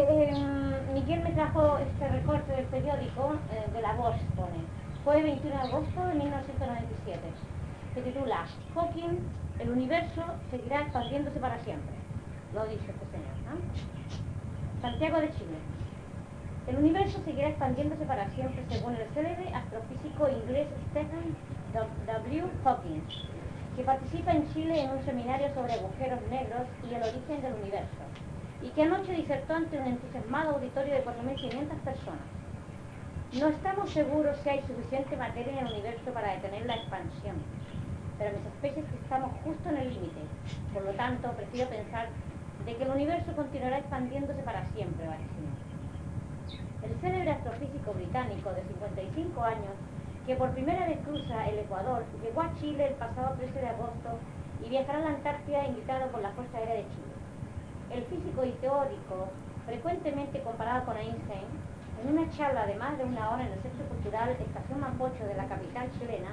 em, Miguel me trajo este recorte del periódico eh, de la Voz, pone. Fue el 21 de agosto de 1997. Se titula Hawking, el universo seguirá expandiéndose para siempre. Lo dice este señor. ¿no? Santiago de Chile. El universo seguirá expandiéndose para siempre según el célebre astrofísico inglés Stephen W. Hawking, que participa en Chile en un seminario sobre agujeros negros y el origen del universo y que anoche disertó ante un entusiasmado auditorio de 4.500 personas. No estamos seguros si hay suficiente materia en el universo para detener la expansión, pero mi sospecha es que estamos justo en el límite. Por lo tanto, prefiero pensar de que el universo continuará expandiéndose para siempre, vaticinó. El célebre astrofísico británico de 55 años, que por primera vez cruza el Ecuador, llegó a Chile el pasado 13 de agosto y viajará a la Antártida invitado por la Fuerza Aérea de Chile el físico y teórico, frecuentemente comparado con Einstein, en una charla de más de una hora en el Centro Cultural Estación Mapocho de la capital chilena,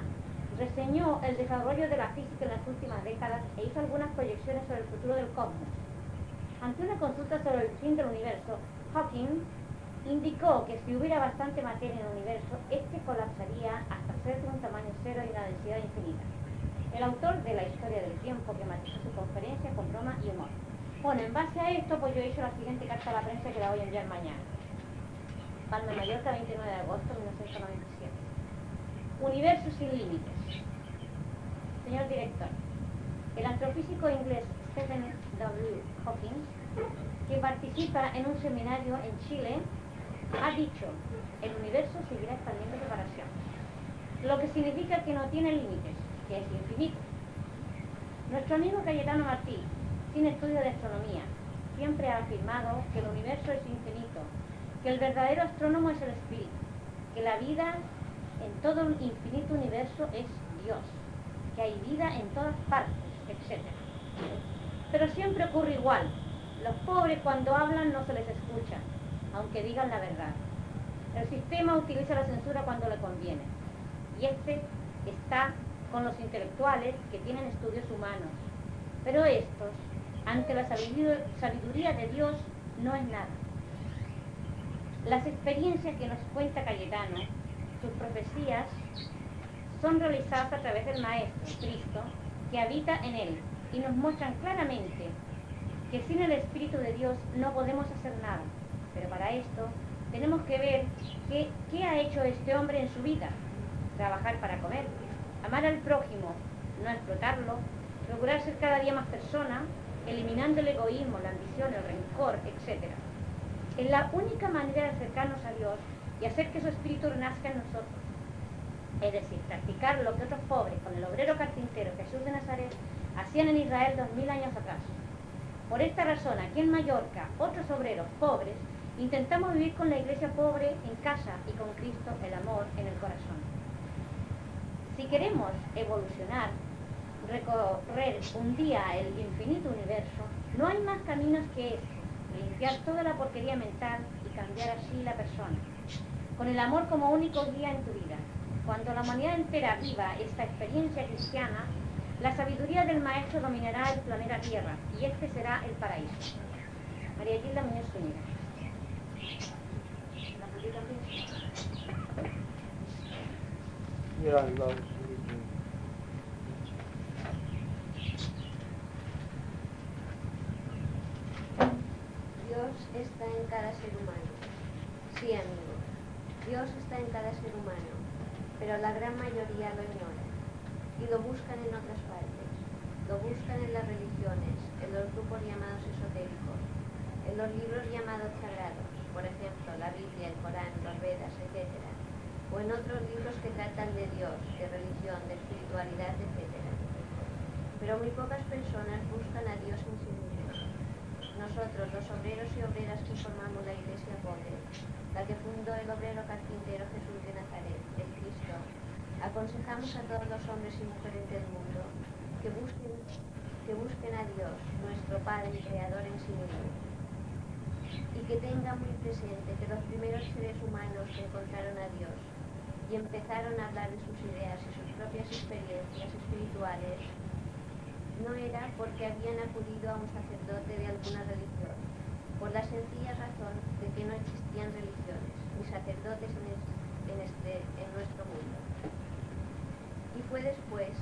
reseñó el desarrollo de la física en las últimas décadas e hizo algunas proyecciones sobre el futuro del cosmos. Ante una consulta sobre el fin del universo, Hawking indicó que si hubiera bastante materia en el universo, este colapsaría hasta ser de un tamaño cero y una densidad infinita. El autor de la historia del tiempo que matizó su conferencia con broma y humor. Bueno, en base a esto, pues yo he hecho la siguiente carta a la prensa que la voy a enviar mañana. Palma Mallorca, 29 de agosto de 1997. Universo sin límites. Señor director, el astrofísico inglés Stephen W. Hawking, que participa en un seminario en Chile, ha dicho, el universo seguirá expandiendo separación, lo que significa que no tiene límites, que es infinito. Nuestro amigo Cayetano Martí, sin estudio de astronomía, siempre ha afirmado que el universo es infinito, que el verdadero astrónomo es el espíritu, que la vida en todo el infinito universo es Dios, que hay vida en todas partes, etc. Pero siempre ocurre igual. Los pobres cuando hablan no se les escucha, aunque digan la verdad. El sistema utiliza la censura cuando le conviene. Y este está con los intelectuales que tienen estudios humanos. Pero estos ante la sabiduría de Dios no es nada. Las experiencias que nos cuenta Cayetano, sus profecías, son realizadas a través del Maestro, Cristo, que habita en él, y nos muestran claramente que sin el Espíritu de Dios no podemos hacer nada. Pero para esto tenemos que ver qué, ha hecho este hombre en su vida. Trabajar para comer, amar al prójimo, no explotarlo, procurar ser cada día más persona, eliminando el egoísmo, la ambición, el rencor, etc. Es la única manera de acercarnos a Dios y hacer que su espíritu renazca en nosotros. Es decir, practicar lo que otros pobres, con el obrero carpintero Jesús de Nazaret, hacían en Israel dos mil años atrás. Por esta razón, aquí en Mallorca, otros obreros pobres, intentamos vivir con la iglesia pobre en casa y con Cristo el amor en el corazón. Si queremos evolucionar, recorrer un día el infinito universo, no hay más caminos que este, limpiar toda la porquería mental y cambiar así la persona. Con el amor como único guía en tu vida. Cuando la humanidad entera viva esta experiencia cristiana, la sabiduría del Maestro dominará el planeta Tierra y este será el paraíso. María Gilda Muñoz Zúñiga. Dios está en cada ser humano. Sí, amigo. Dios está en cada ser humano, pero la gran mayoría lo ignora y lo buscan en otras partes. Lo buscan en las religiones, en los grupos llamados esotéricos, en los libros llamados sagrados, por ejemplo, la Biblia, el Corán, los Vedas, etc. O en otros libros que tratan de Dios, de religión, de espiritualidad, etc. Pero muy pocas personas buscan a Dios en sí nosotros, los obreros y obreras que formamos la Iglesia Pobre, la que fundó el obrero carpintero Jesús de Nazaret, el Cristo, aconsejamos a todos los hombres y mujeres del mundo que busquen, que busquen a Dios, nuestro Padre y Creador en sí mismo, y que tengan muy presente que los primeros seres humanos que encontraron a Dios y empezaron a hablar de sus ideas y sus propias experiencias espirituales no era porque habían acudido a un sacerdote de alguna religión, por la sencilla razón de que no existían religiones ni sacerdotes en, este, en nuestro mundo. Y fue después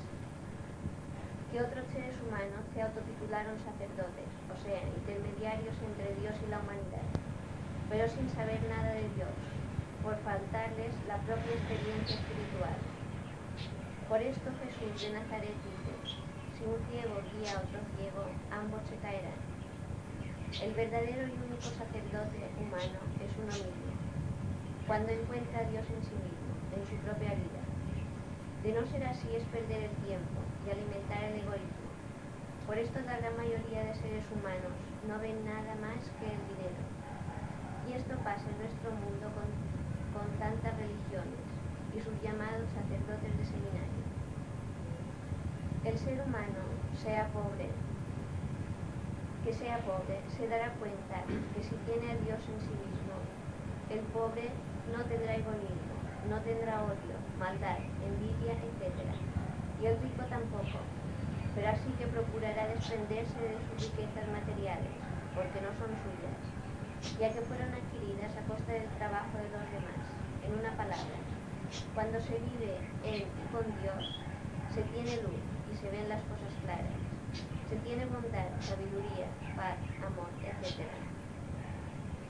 que otros seres humanos se autotitularon sacerdotes, o sea, intermediarios entre Dios y la humanidad, pero sin saber nada de Dios, por faltarles la propia experiencia espiritual. Por esto Jesús de Nazaret si un ciego guía a otro ciego, ambos se caerán. El verdadero y único sacerdote humano es uno mismo, cuando encuentra a Dios en sí mismo, en su propia vida. De no ser así es perder el tiempo, alimentar el egoísmo. Por esto la gran mayoría de seres humanos no ven nada más que el dinero. Y esto pasa en nuestro mundo con, con tantas religiones y sus llamados sacerdotes de seminario. El ser humano, sea pobre, que sea pobre, se dará cuenta que si tiene a Dios en sí mismo, el pobre no tendrá egoísmo, no tendrá odio, maldad, envidia, etc y el rico tampoco, pero así que procurará desprenderse de sus riquezas materiales, porque no son suyas, ya que fueron adquiridas a costa del trabajo de los demás. En una palabra, cuando se vive en y con Dios, se tiene luz se ven las cosas claras. Se tiene bondad, sabiduría, paz, amor, etc.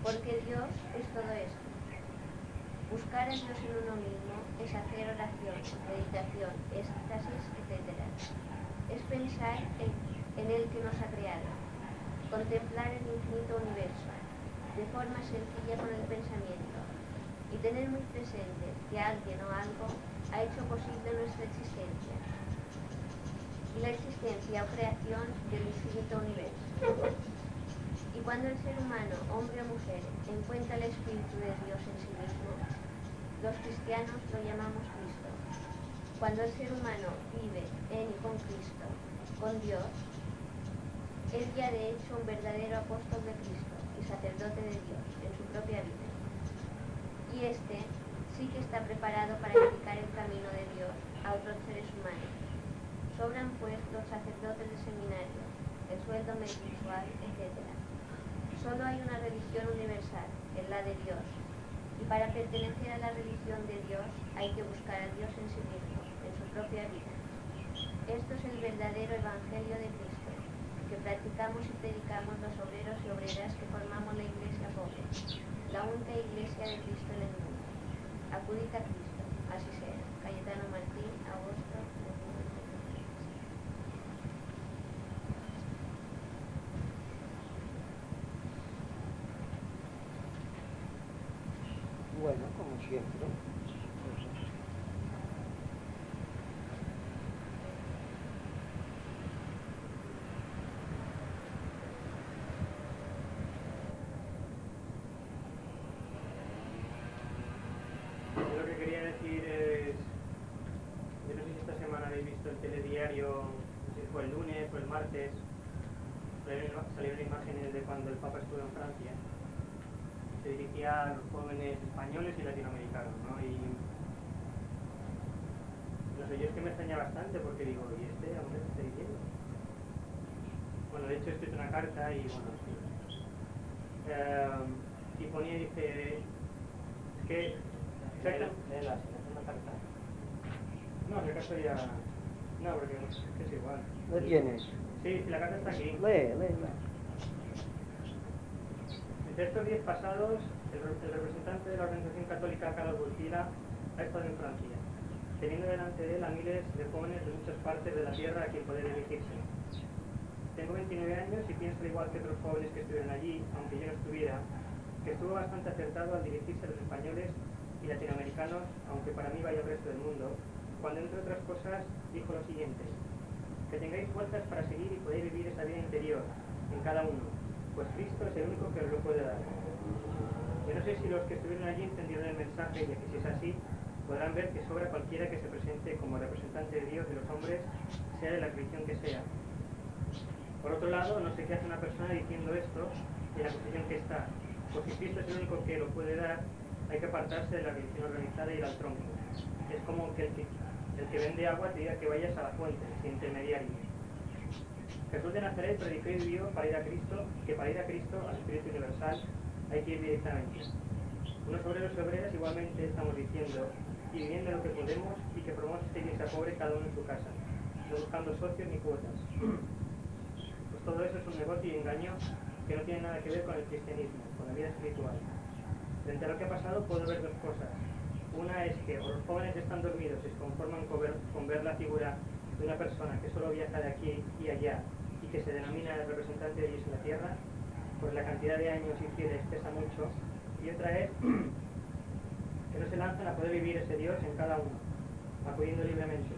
Porque Dios es todo esto. Buscar a Dios en uno mismo es hacer oración, meditación, éxtasis, etc. Es pensar en, el que nos ha creado, contemplar el infinito universo, de forma sencilla con el pensamiento, y tener muy presente que alguien o algo ha hecho posible nuestra existencia la existencia o creación del infinito universo. Y cuando el ser humano, hombre o mujer, encuentra el Espíritu de Dios en sí mismo, los cristianos lo llamamos Cristo. Cuando el ser humano vive en y con Cristo, con Dios, es ya de hecho un verdadero apóstol de Cristo y sacerdote de Dios en su propia vida. Y éste sí que está preparado para indicar el camino de Dios a otros seres humanos. Sobran pues los sacerdotes de seminario, el sueldo mensual, etc. Solo hay una religión universal, es la de Dios, y para pertenecer a la religión de Dios hay que buscar a Dios en sí mismo, en su propia vida. Esto es el verdadero Evangelio de Cristo, que practicamos y predicamos los obreros y obreras que formamos la Iglesia pobre, la única Iglesia de Cristo en el mundo. Acudid a Cristo, así sea. Cayetano Martín, Siempre. Lo que quería decir es, yo no sé si esta semana habéis visto el telediario, no sé si fue el lunes o el martes, salieron imágenes de cuando el Papa estuvo en Francia se dirigía a los jóvenes españoles y latinoamericanos, ¿no? Y no sé, yo es que me extraña bastante porque digo, ¿y este hombre qué está diciendo? Bueno, de hecho, he escrito una carta y bueno. Eh, y ponía, dice, es que... Exacto. una carta. No, si acaso ya... No, porque es que es igual. ¿Lo tienes? Sí, sí, la carta está aquí. Lee, lee, lee. De estos días pasados, el, representante de la Organización Católica, Carlos Burkina, ha estado en Francia, teniendo delante de él a miles de jóvenes de muchas partes de la tierra a quien poder dirigirse. Tengo 29 años y pienso igual que otros jóvenes que estuvieron allí, aunque yo no estuviera, que estuvo bastante acertado al dirigirse a los españoles y latinoamericanos, aunque para mí vaya el resto del mundo, cuando entre otras cosas dijo lo siguiente, que tengáis fuerzas para seguir y poder vivir esa vida interior en cada uno, pues Cristo es el único que os lo puede dar. Yo no sé si los que estuvieron allí entendieron el mensaje y que si es así, podrán ver que sobra cualquiera que se presente como representante de Dios de los hombres, sea de la religión que sea. Por otro lado, no sé qué hace una persona diciendo esto y la posición que está. Pues si Cristo es el único que lo puede dar, hay que apartarse de la religión organizada y ir al tronco. Es como que el que, vende agua te diga que vayas a la fuente, sin intermediario. Jesús de Nazaret predicó y vivió para ir a Cristo, que para ir a Cristo, al Espíritu Universal, hay que ir directamente. Unos obreros y obreras igualmente estamos diciendo y viviendo lo que podemos y que probamos esta iglesia pobre cada uno en su casa, no buscando socios ni cuotas. Todo eso es un negocio y engaño que no tiene nada que ver con el cristianismo, con la vida espiritual. Frente a lo que ha pasado puedo ver dos cosas. Una es que los jóvenes están dormidos y se conforman con ver, la figura de una persona que solo viaja de aquí y allá y que se denomina el representante de Dios en la tierra, pues la cantidad de años infieles pesa mucho. Y otra es que no se lanzan a poder vivir ese Dios en cada uno, acudiendo libremente,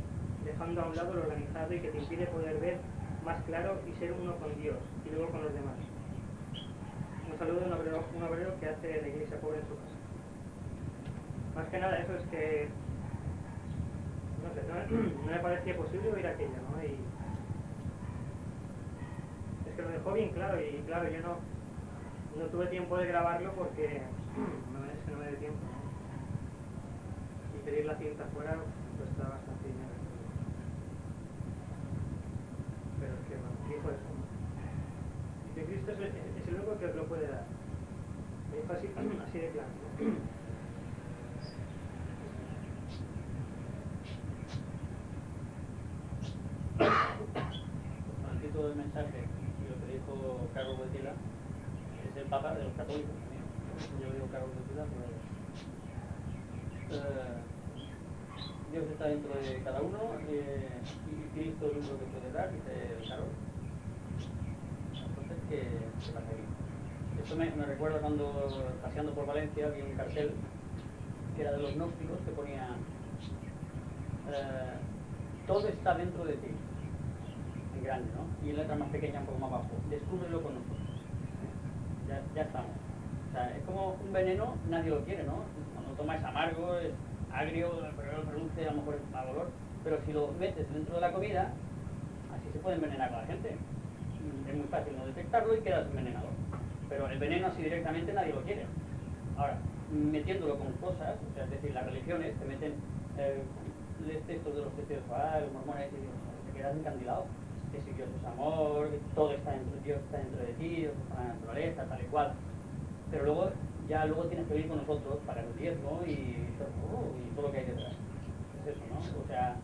dejando a un lado lo organizado y que te impide poder ver más claro y ser uno con Dios y luego con los demás. Un saludo de un obrero, que hace la iglesia pobre en su casa. Más que nada eso es que no sé, no, me parecía posible oír aquello, ¿no? Y es que lo dejó bien claro y claro, yo no, no tuve tiempo de grabarlo porque no, es que no me dé tiempo. Y pedir la cinta fuera pues está bastante dinero. Pero es que bueno, dijo eso. ¿no? Dice Cristo es el, es el único que os lo puede dar. Así, de claro. el título del mensaje lo que dijo Carlos Wojtyla es el Papa de los católicos. Yo digo Carlos Wojtyla, pero eh, Dios está dentro de cada uno eh, y Cristo es lo único que puede dar, dice Carlos. Entonces, ¿qué, qué pasa aquí? Esto me, me recuerda cuando paseando por Valencia vi un cartel que era de los gnósticos que ponía eh, todo está dentro de ti en grande, ¿no? Y en letra más pequeña un poco más abajo. Descúbrelo con nosotros. Ya, ya estamos. O sea, es como un veneno, nadie lo quiere, ¿no? Cuando tomas es amargo, es agrio, pero lo produce a lo mejor es mal olor. Pero si lo metes dentro de la comida, así se puede envenenar a la gente. Es muy fácil no detectarlo y quedas envenenado. Pero el veneno así directamente nadie lo quiere. Ahora, metiéndolo con cosas, o sea, es decir, las religiones te meten eh, textos de los testigos Jehová, los mormones, te quedas encandilado que si Dios es amor, todo está dentro, Dios está dentro de ti, Dios la naturaleza, tal y cual. Pero luego, ya luego tienes que venir con nosotros para el diezmo y, todo- y todo lo que hay detrás. Es eso, ¿no? O sea,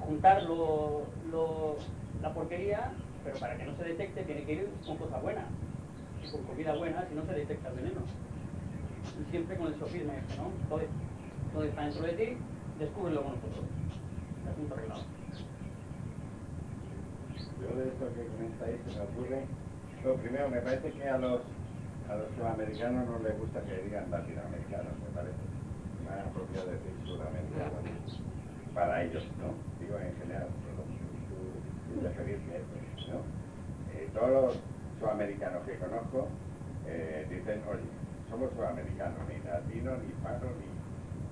juntar lo, lo- la porquería, pero para que no se detecte tiene que ir con cosa buena. Y con comida buena, si no se detecta el veneno. Y siempre con el sofisma este, ¿no? Todo, todo está dentro de ti, descúbrelo con nosotros. Asunto arreglado. Yo de esto que comentáis se me ocurre, lo primero me parece que a los a los sudamericanos no les gusta que digan latinoamericanos, me parece. Más apropiado decir sudamericanos para ellos, ¿no? Digo en general, perdón, tú- tú. Eh, todos los sudamericanos que conozco eh, dicen, oye, somos sudamericanos, ni latinos, ni hispanos, ni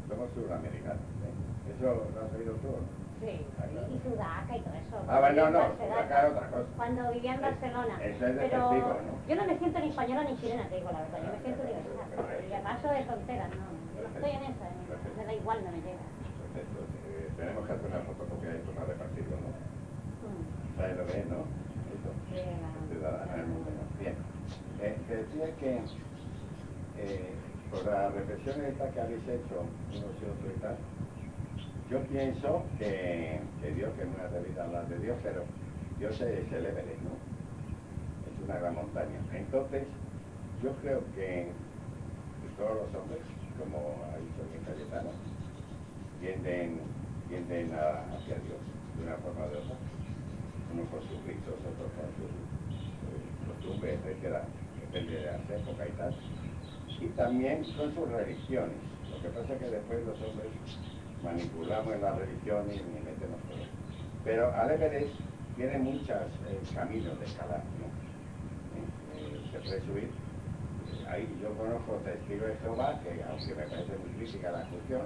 somos sudamericanos. ¿eh? Eso lo has oído tú. Sí, y Sudaca y todo eso. Ah, bueno, no. Sudaca otra cosa. Cuando vivía en Barcelona. eso es de Pero testigo, ¿no? yo no me siento ni española ni chilena, te digo la verdad. Yo me siento universal. Y paso de fronteras, no. Yo no estoy en esa. Me, me da igual, no me llega. Eh, tenemos que hacer una fotocopia y tomar repartirlo, ¿no? Mm. ¿Sabes lo que es, no? Sí, Bien. Eh, te decía que eh, por las reflexiones estas que habéis hecho, unos y otros y tal, yo pienso que, Dios, que no atrevido a hablar de Dios, pero Dios es el ¿no? Es una gran montaña. Entonces, yo creo que todos los hombres, como ha dicho bien Cayetano, tienden, tienden a- hacia Dios de una forma o de otra. Unos con sus ritos, otros con sus eh, costumbres, etcétera, depende de las épocas y tal. Y también con sus religiones. Lo que pasa es que después los hombres manipulamos en las religiones y metemos todo. Pero al tiene muchos caminos de escalar. Eh, eh, se puede subir ahí yo conozco testigos de Jehová, que aunque me parece muy crítica la cuestión,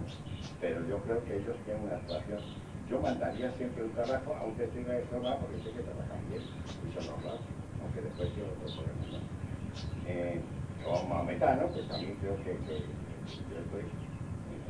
pero yo creo que ellos tienen una actuación. Yo mandaría siempre un trabajo a un testigo de Jehová porque sé que trabajan bien y son honrados, aunque después tiene otro problema. Eh, o a un maometano, pues también creo que, que yo estoy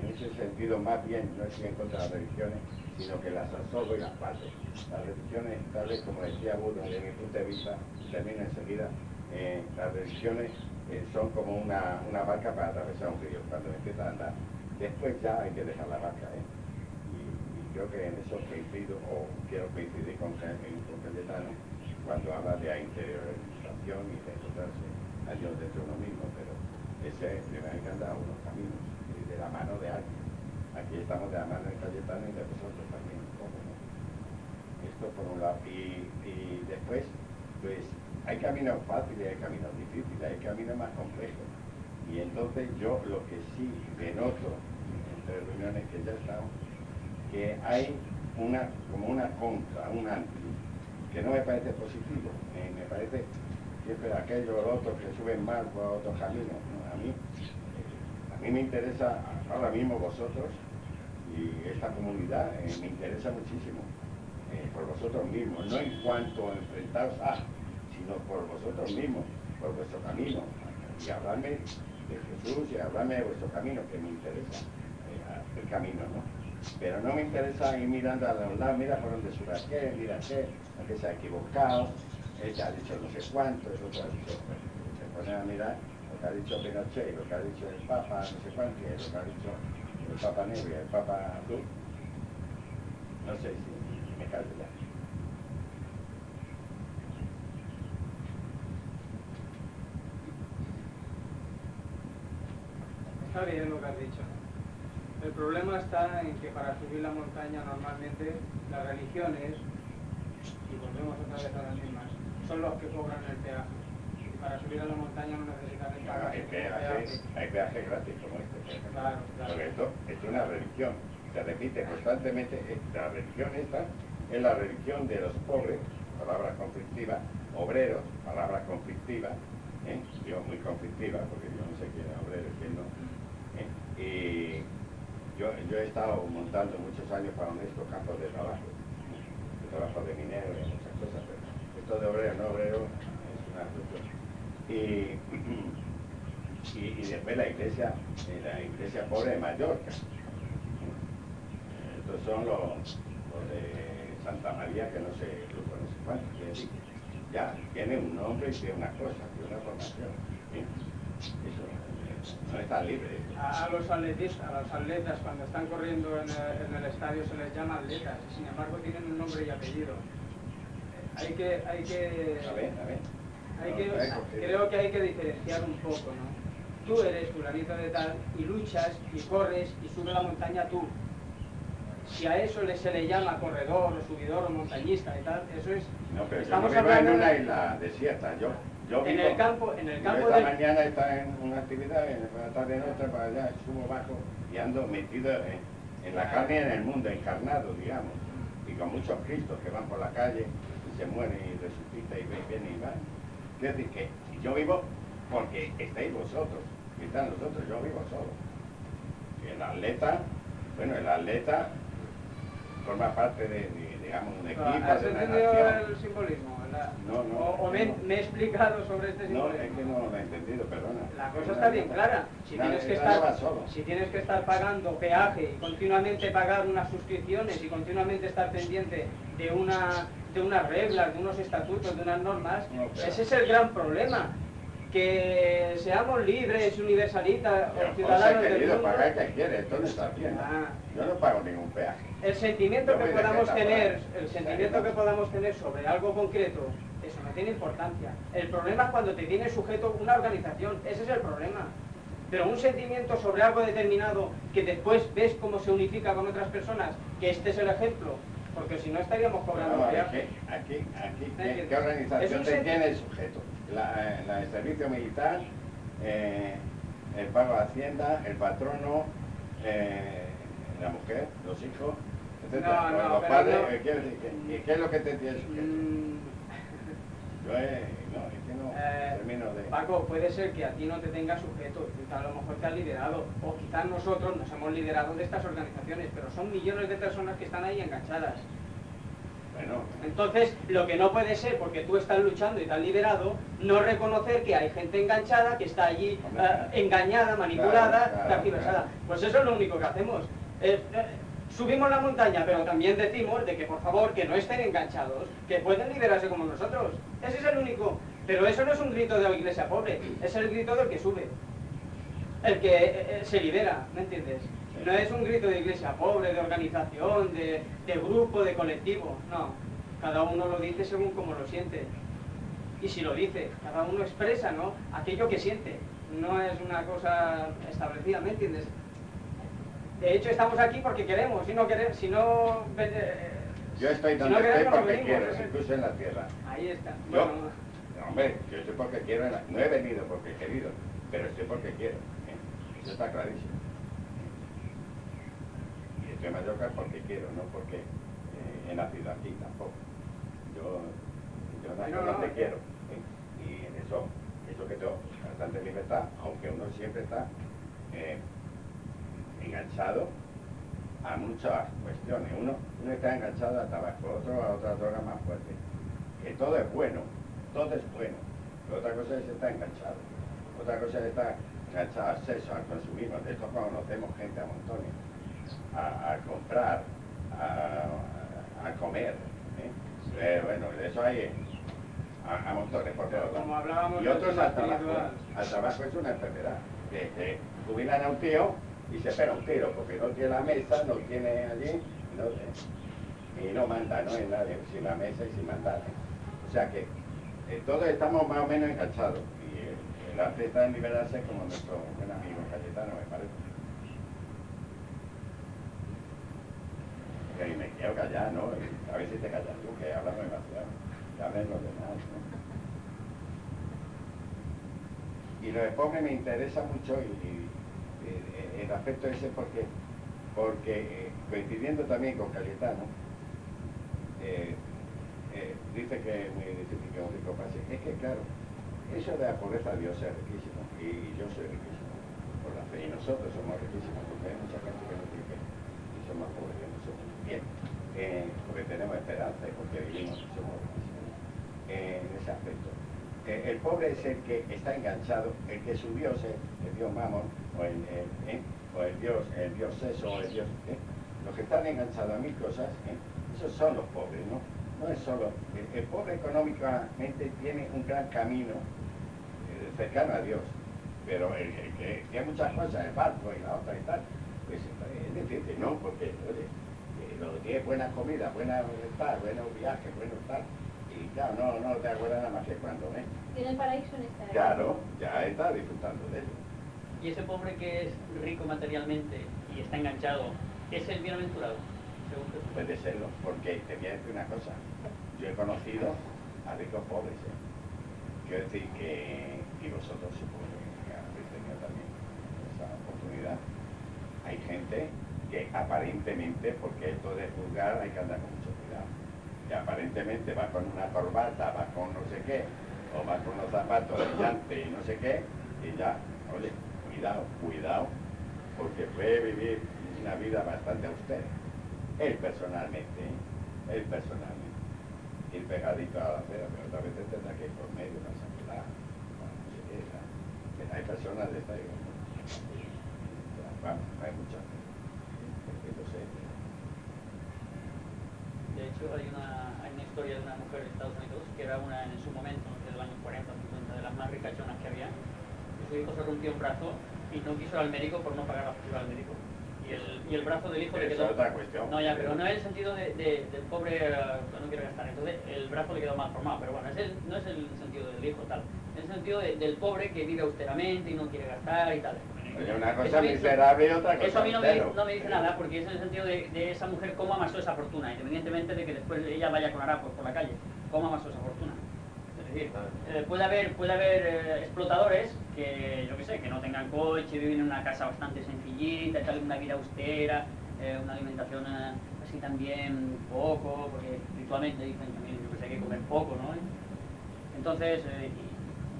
en ese sentido más bien, no estoy en contra de las religiones, sino que las absorbo y las parto. Las religiones, tal vez como decía Buda, desde mi punto de vista, termina enseguida, eh, las religiones eh, son como una, una barca para atravesar un río, cuando empieza a andar. Después ya hay que dejar la barca. ¿eh? Y, y creo que en eso coincido, o quiero coincidir con, con Cayetano, cuando habla de interiorización y de encontrarse a Dios dentro de uno mismo, pero ese le va a unos caminos, y de la mano de alguien. Aquí estamos de la mano de Cayetano y de vosotros también, poco, ¿no? Esto por un lado. Y, y después, pues, hay caminos fáciles, hay caminos difíciles, hay caminos más complejos. Y entonces yo lo que sí denoto entre reuniones que ya estamos, que hay una, como una contra, un anti, que no me parece positivo, me parece siempre aquellos otros que suben mal por otros caminos. ¿no? A, mí, eh, a mí me interesa ahora mismo vosotros y esta comunidad, eh, me interesa muchísimo eh, por vosotros mismos, no en cuanto a enfrentaros a, sino por vosotros mismos, por vuestro camino, y hablarme de Jesús y hablarme de vuestro camino, que me interesa el camino, ¿no? Pero no me interesa ir mirando a los lados, mira por dónde sube aquel, mira aquel, que se ha equivocado, ella ha dicho no sé cuánto, el otro ha dicho, se pone a mirar lo que ha dicho Pinochet, lo que ha dicho el Papa, no sé cuánto, lo que ha dicho el Papa y el Papa. No sé si me callo ya. Está bien lo que has dicho. El problema está en que para subir la montaña normalmente las religiones, y volvemos otra vez a las mismas, son los que cobran el peaje. Y para subir a la montaña no necesitan el Claro, hay peajes, hay peajes gratis como este. Claro, claro. Porque esto, es una religión, se repite constantemente, la religión esta es la religión de los pobres, palabra conflictiva, obreros, palabra conflictiva, ¿eh? yo muy conflictiva, porque yo no sé quién es obrero y quién no. ¿eh? Y yo, he estado montando muchos años para honestos campos de trabajo, de trabajo de minero y muchas cosas, pero esto de obrero, no obrero, es una cuestión. Y, y, después la iglesia, eh, la iglesia pobre de Mallorca. Estos son los, de Santa María, que no sé, grupo no sé ya tiene un nombre y tiene una cosa, tiene una formación. Está libre. A, a los atletas, a los atletas cuando están corriendo en el, en el estadio se les llama atletas, sin embargo tienen un nombre y apellido. Hay que, hay que, A ver, a ver. hay que, creo que hay que diferenciar un poco, ¿no? Tú eres fulanito de tal y luchas y corres y subes la montaña tú. Si a eso le, se le llama corredor o subidor o montañista y tal, eso es... No, pero yo no estamos vivo en hablando una isla desierta. Yo, yo En vivo- el campo- en el campo esta del- mañana está en una actividad, por la tarde en otra, para allá, subo bajo y ando metido en, en la carne y en el mundo, encarnado, digamos. Y con muchos cristos que van por la calle y se mueren y resucitan y ven- vienen y van. Quiero decir que yo vivo porque estáis vosotros, y están los otros, yo vivo solo. Y el atleta, bueno, el atleta forma parte de, de, digamos, un equipo, ¿Has entendido el simbolismo? No, no, O, o me, no. me he explicado sobre este No, simbolismo. es que no lo he entendido, perdona. La cosa está bien clara. Si Nada, tienes, que no estar, si tienes que estar pagando peaje y continuamente pagar unas suscripciones y continuamente estar pendiente de, una, de unas reglas, de unos estatutos, de unas normas, No, ese es el gran problema. Que seamos libres, universalistas Pero ciudadanos del mundo, pagar que quiere, esto no está haciendo. Ah. Yo no pago ningún peaje. el sentimiento Yo que podamos tener, el sentimiento que no- podamos tener sobre algo concreto, eso no tiene importancia. El problema es cuando te tiene sujeto una organización, ese es el problema. Pero un sentimiento sobre algo determinado que después ves cómo se unifica con otras personas, que este es el ejemplo, porque si no estaríamos cobrando peaje. ¿qué- aquí, aquí, ¿Me ¿qué, entiendes? qué organización te tiene sujeto? La, eh, la del servicio militar, eh, el pago de Hacienda, el patrono, eh, la mujer, los hijos, etc. No, no, los padres, no. ¿qué, qué- qué es lo que te tiene el sujeto? Mm, Yo eh, no, es que no termino de... Paco, puede ser que a ti no te tenga sujeto, a lo mejor te has liderado, o quizás nosotros nos hemos liderado de estas organizaciones, pero son millones de personas que están ahí enganchadas. Entonces, lo que no puede ser, porque tú estás luchando y te has liberado, no reconocer que hay gente enganchada, que está allí Hombre, eh, engañada, manipulada, claro, tergiversada. claro. Pues eso es lo único que hacemos. Eh, eh, subimos la montaña, pero también decimos de que por favor que no estén enganchados, que pueden liberarse como nosotros. Ese es el único. Pero eso no es un grito de la iglesia pobre, es el grito del que sube. El que eh, se libera, ¿me entiendes? No es un grito de iglesia pobre, de organización, de, de grupo, de colectivo, no. Cada uno lo dice según como lo siente. Y si lo dice, cada uno expresa, ¿no? Aquello que siente. No es una cosa establecida, ¿me entiendes? De hecho, estamos aquí porque queremos. Si no queremos, si no... eh, Yo estoy si donde no estoy porque venimos, quiero, es- incluso en la tierra. Ahí está. Yo, Bueno, hombre, yo estoy porque quiero, en la- no he venido porque he querido, pero estoy porque quiero. ¿eh? Eso está clarísimo. Estoy en Mallorca porque quiero, no porque eh, he nacido aquí tampoco. Yo, yo nací No, no, donde no. quiero. ¿eh? Y en eso, eso que tengo bastante libertad, aunque uno siempre está eh, enganchado a muchas cuestiones. Uno, uno está enganchado al tabaco, otro a otra droga más fuerte. Que todo es bueno, todo es bueno. Pero otra cosa es estar enganchado. Otra cosa es estar enganchado al sexo, al consumismo. De esto conocemos gente a montones. A, a comprar, a, a comer. ¿eh? Eh, bueno, de eso hay a, a montones por lados. Como hablábamos Y otros al espiritual. Al tabaco es una enfermedad. Que, que jubilan a un tío y se pega un tiro porque no tiene la mesa, no tiene allí, no, y no manda, no es nadie, sin la mesa y sin mandar. O sea que eh, todos estamos más o menos enganchados y el, el arte está en liberarse como nuestro buen amigo Cayetano, me parece. Y me quiero callar, ¿no? A ver te callas tú, que hablamos demasiado. Que hablen los demás, ¿no? Y lo de pobre me interesa mucho y, el aspecto ese porque, porque eh, coincidiendo también con Cayetano, eh, eh, dice que es muy un rico pase. Es que claro, eso de la pobreza Dios es riquísimo y yo soy riquísimo por la fe y nosotros somos riquísimos porque hay mucha gente que no tiene y son más pobres Bien, eh, porque tenemos esperanza y porque vivimos eh, en ese aspecto. Eh, el pobre es el que está enganchado, el que su Dios es el Dios Mamón, o el, o el Dios, el Dios eso, o el Dios. Los que están enganchados a mil cosas, esos son los pobres, ¿no? No es solo. El, pobre económicamente tiene un gran camino cercano a Dios, pero el, que tiene muchas cosas, el barco y la otra y tal, pues es difícil, ¿no? Porque, lo que tiene buena comida, buena tal, buenos viajes, buenos tal. Y claro, no, no te acuerdas nada más que cuando, ¿eh? Tiene el paraíso en esta Claro, ya está disfrutando de ello. Y ese pobre que es rico materialmente y está enganchado, ¿es el bienaventurado? Según. Puede serlo, porque te voy a decir una cosa. Yo he conocido a ricos pobres, ¿eh? Quiero decir que, y vosotros supongo que habéis tenido también esa oportunidad. Hay gente que aparentemente, porque esto de juzgar hay que andar con mucho cuidado, que aparentemente va con una corbata, va con no sé qué, o va con unos zapatos brillantes y no sé qué, y ya, oye, cuidado, cuidado, porque puede vivir una vida bastante austera. Él personalmente, él personalmente, ir pegadito a la acera, pero otra vez tendrá que ir por medio, la sanidad, no sé qué, hay personas de esta digo, vamos, hay muchas, porque lo sé. De hecho, hay una, hay una historia de una mujer de Estados Unidos que era una en su momento, no sé, de los años 40 o 50, de las más ricachonas que había. Y su hijo se rompió un brazo y no quiso ir al médico por no pagar la factura al médico. Y el, y el brazo del hijo le quedó... es otra cuestión. No, ya, pero no en el sentido de, de- del pobre que no quiere gastar. Entonces, el brazo le quedó mal formado. Pero bueno, es el- no es el sentido del hijo tal. Es el sentido de- del pobre que vive austeramente y no quiere gastar y tal. Oye, una Eso cosa a mí- miserable y otra cosa Eso a mí no me, austero. no me dice nada, porque es en el sentido de, de esa mujer cómo amasó esa fortuna, independientemente de que después ella vaya con harapos por la calle, cómo amasó esa fortuna. Es decir, eh, puede haber, puede haber eh, explotadores que, yo qué sé, que no tengan coche, viven en una casa bastante sencillita, tal, una vida austera, eh, una alimentación así también poco, porque espiritualmente dicen también, yo que sé, hay que comer poco, ¿no? Entonces,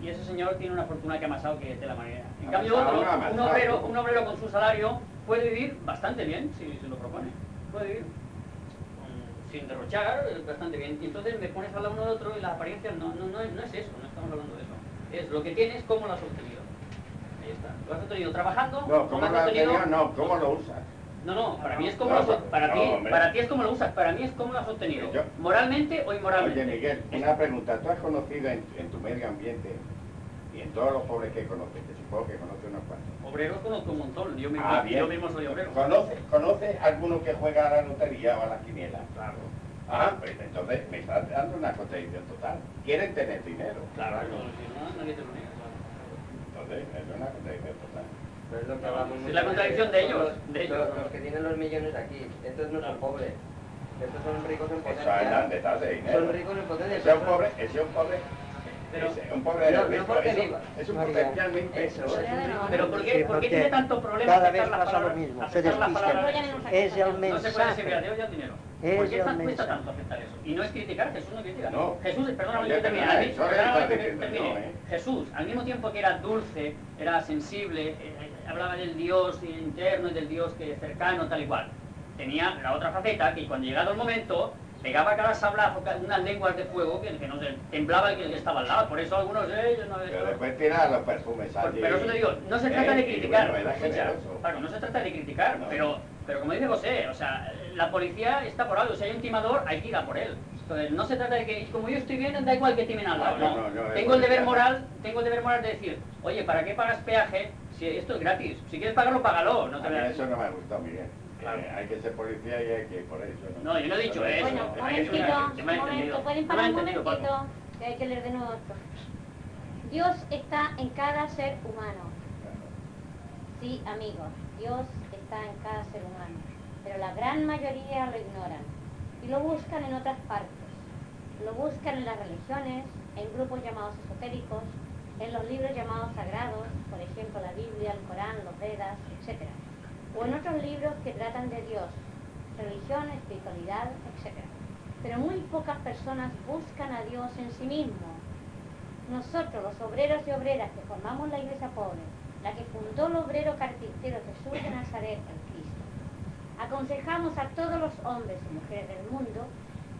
y, ese señor tiene una fortuna que ha amasado que es de la manera. En cambio otro, amasado. un obrero, un obrero con su salario puede vivir bastante bien, si se lo propone. Puede vivir sin derrochar, eh, bastante bien. Y entonces me pones al uno del otro y las apariencias no, no, no, es, no es eso, no estamos hablando de eso. Es lo que tienes, cómo lo has obtenido. Ahí está. Lo has obtenido trabajando, No, ¿cómo lo has obtenido- tenido? No, ¿cómo lo usas? No, no, para mí es como No, lo, para no, ti, para ti es como lo usas, para mí es como lo has obtenido. Yo- Moralmente o inmoralmente. Oye, Miguel, una pregunta. ¿Tú has conocido en, en tu medio ambiente y en todos los pobres que conoces, que supongo que conoces unos cuantos? Obreros conozco un montón, yo mismo, Ah, yo mismo soy obrero. ¿Conoces, ¿Conoces alguno que juega a la lotería o a la quiniela? Claro. Ah, pues entonces me estás dando una contradicción total. Quieren tener dinero. Claro, si no, nadie te lo niega. claro. Entonces, es una contradicción total. Pero es lo que hablamos Es muchas la contradicción de ellos, los- de ellos. Los, los que tienen los millones aquí, estos no son pobres. Estos son ricos en potencia. detrás de dinero. Son ricos en potencia. Ese es un pobre, ese es un pobre, Pero- ese un pobre de No, no rico, porque eso- viva. Es un rico. Pero ¿por qué, Sí, por qué porque tiene tanto problema cada aceptar vez las pasa lo palabras- mismo, se despistan. palabras? Es el No se puede mensaje. ya dinero. Es ¿Por qué el tan- cuesta mensaje. tanto aceptar eso? Y no es criticar, Jesús no critica. No. Jesús, perdóname que termine, ¿eh? Jesús, al mismo tiempo que era dulce, era sensible, eh, hablaba del Dios interno y del Dios que cercano, tal y cual. Tenía la otra faceta que cuando llegado el momento pegaba cada sablazo unas lenguas de fuego que, que no temblaba el que estaba al lado. Por eso algunos de ellos no Pero después tira los perfumes allí. Pero eso te digo, no se ¿eh? trata de criticar. claro, no se trata de criticar, pero, pero como dice José, o sea, la policía está por algo, si hay un timador, hay que ir a por él. Entonces, no se trata de que, como yo estoy bien, da igual que timen al lado. No, No, no, tengo el deber moral, tengo el deber moral de decir, oye, ¿para qué pagas peaje si esto es gratis? Si quieres pagarlo, págalo. No te A mí eso no me gustó, Miguel. Claro. Eh, hay que ser policía y hay que ir por eso. No, yo no he dicho eso. Bueno, un momentito, un momento, pueden parar un momentito, que hay que leer de nuevo esto. Dios está en cada ser humano. Sí, amigos, Dios está en cada ser humano, pero la gran mayoría lo ignoran y lo buscan en otras partes. Lo buscan en las religiones, en grupos llamados esotéricos, en los libros llamados sagrados, por ejemplo Etc. O en otros libros que tratan de Dios, religión, espiritualidad, etc. Pero muy pocas personas buscan a Dios en sí mismo. Nosotros, los obreros y obreras que formamos la iglesia pobre, la que fundó el obrero carpintero Jesús de Nazaret, el Cristo, aconsejamos a todos los hombres y mujeres del mundo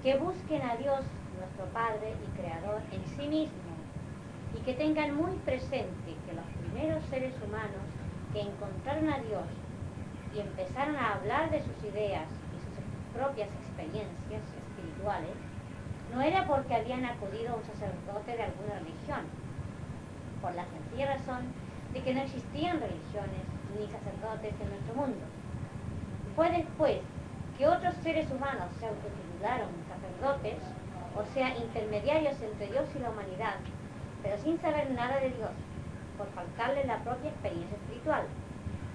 que busquen a Dios, nuestro Padre y Creador, en sí mismo y que tengan muy presente que los primeros seres humanos que encontraron a Dios y empezaron a hablar de sus ideas y sus propias experiencias espirituales, no era porque habían acudido a un sacerdote de alguna religión, por la sencilla razón de que no existían religiones ni sacerdotes en nuestro mundo. Fue después que otros seres humanos se autotitularon sacerdotes, o sea, intermediarios entre Dios y la humanidad, pero sin saber nada de Dios, por faltarle la propia experiencia espiritual.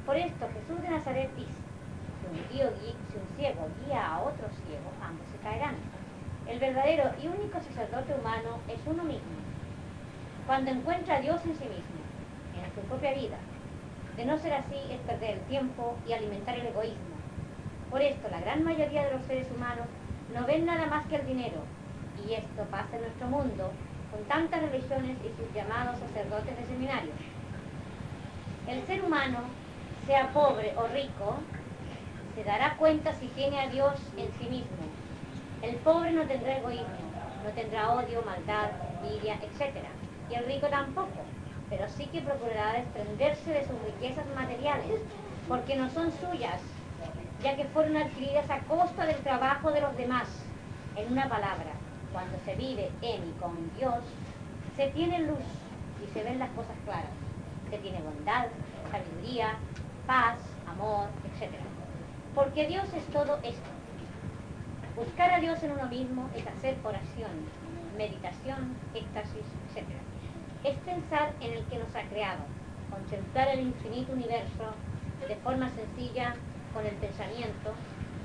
Por esto Jesús de Nazaret dice, si un, si un ciego guía a otro ciego, ambos se caerán. El verdadero y único sacerdote humano es uno mismo. Cuando encuentra a Dios en sí mismo, en su propia vida. De no ser así es perder el tiempo y alimentar el egoísmo. Por esto la gran mayoría de los seres humanos no ven nada más que el dinero. Y esto pasa en nuestro mundo con tantas religiones y sus llamados sacerdotes de seminarios. El ser humano, sea pobre o rico, se dará cuenta si tiene a Dios en sí mismo. El pobre no tendrá egoísmo, no tendrá odio, maldad, envidia, etc. Y el rico tampoco, pero sí que procurará desprenderse de sus riquezas materiales, porque no son suyas, ya que fueron adquiridas a costa del trabajo de los demás. En una palabra, cuando se vive en y con Dios, se tiene luz y se ven las cosas claras. Se tiene bondad, sabiduría, paz, amor, etc. Porque Dios es todo esto. Buscar a Dios en uno mismo es hacer oración, meditación, éxtasis, etc. Es pensar en el que nos ha creado, contemplar el infinito universo de forma sencilla con el pensamiento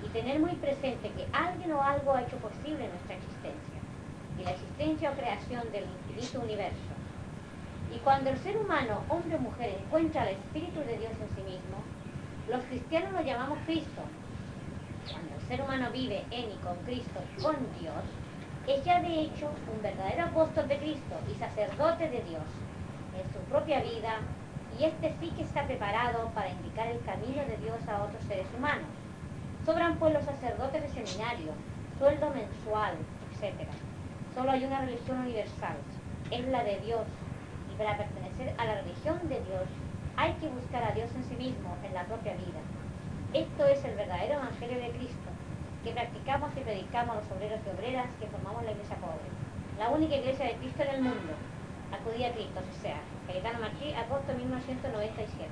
y tener muy presente que alguien o algo ha hecho posible nuestra existencia y la existencia o creación del infinito universo. Y cuando el ser humano, hombre o mujer, encuentra el Espíritu de Dios en sí mismo, los cristianos lo llamamos Cristo. Cuando el ser humano vive en y con Cristo con Dios, es ya de hecho un verdadero apóstol de Cristo y sacerdote de Dios en su propia vida, y este sí que está preparado para indicar el camino de Dios a otros seres humanos. Sobran pues los sacerdotes de seminario, sueldo mensual, etc. Solo hay una religión universal, es la de Dios, y para pertenecer a la religión de Dios hay que buscar a Dios en sí mismo, en la propia vida. Esto es el verdadero Evangelio de Cristo, que practicamos y predicamos los obreros y obreras que formamos la iglesia pobre. La única iglesia de Cristo en el mundo. Acudí a Cristo, o sea, Cayetano Martí, agosto de 1997.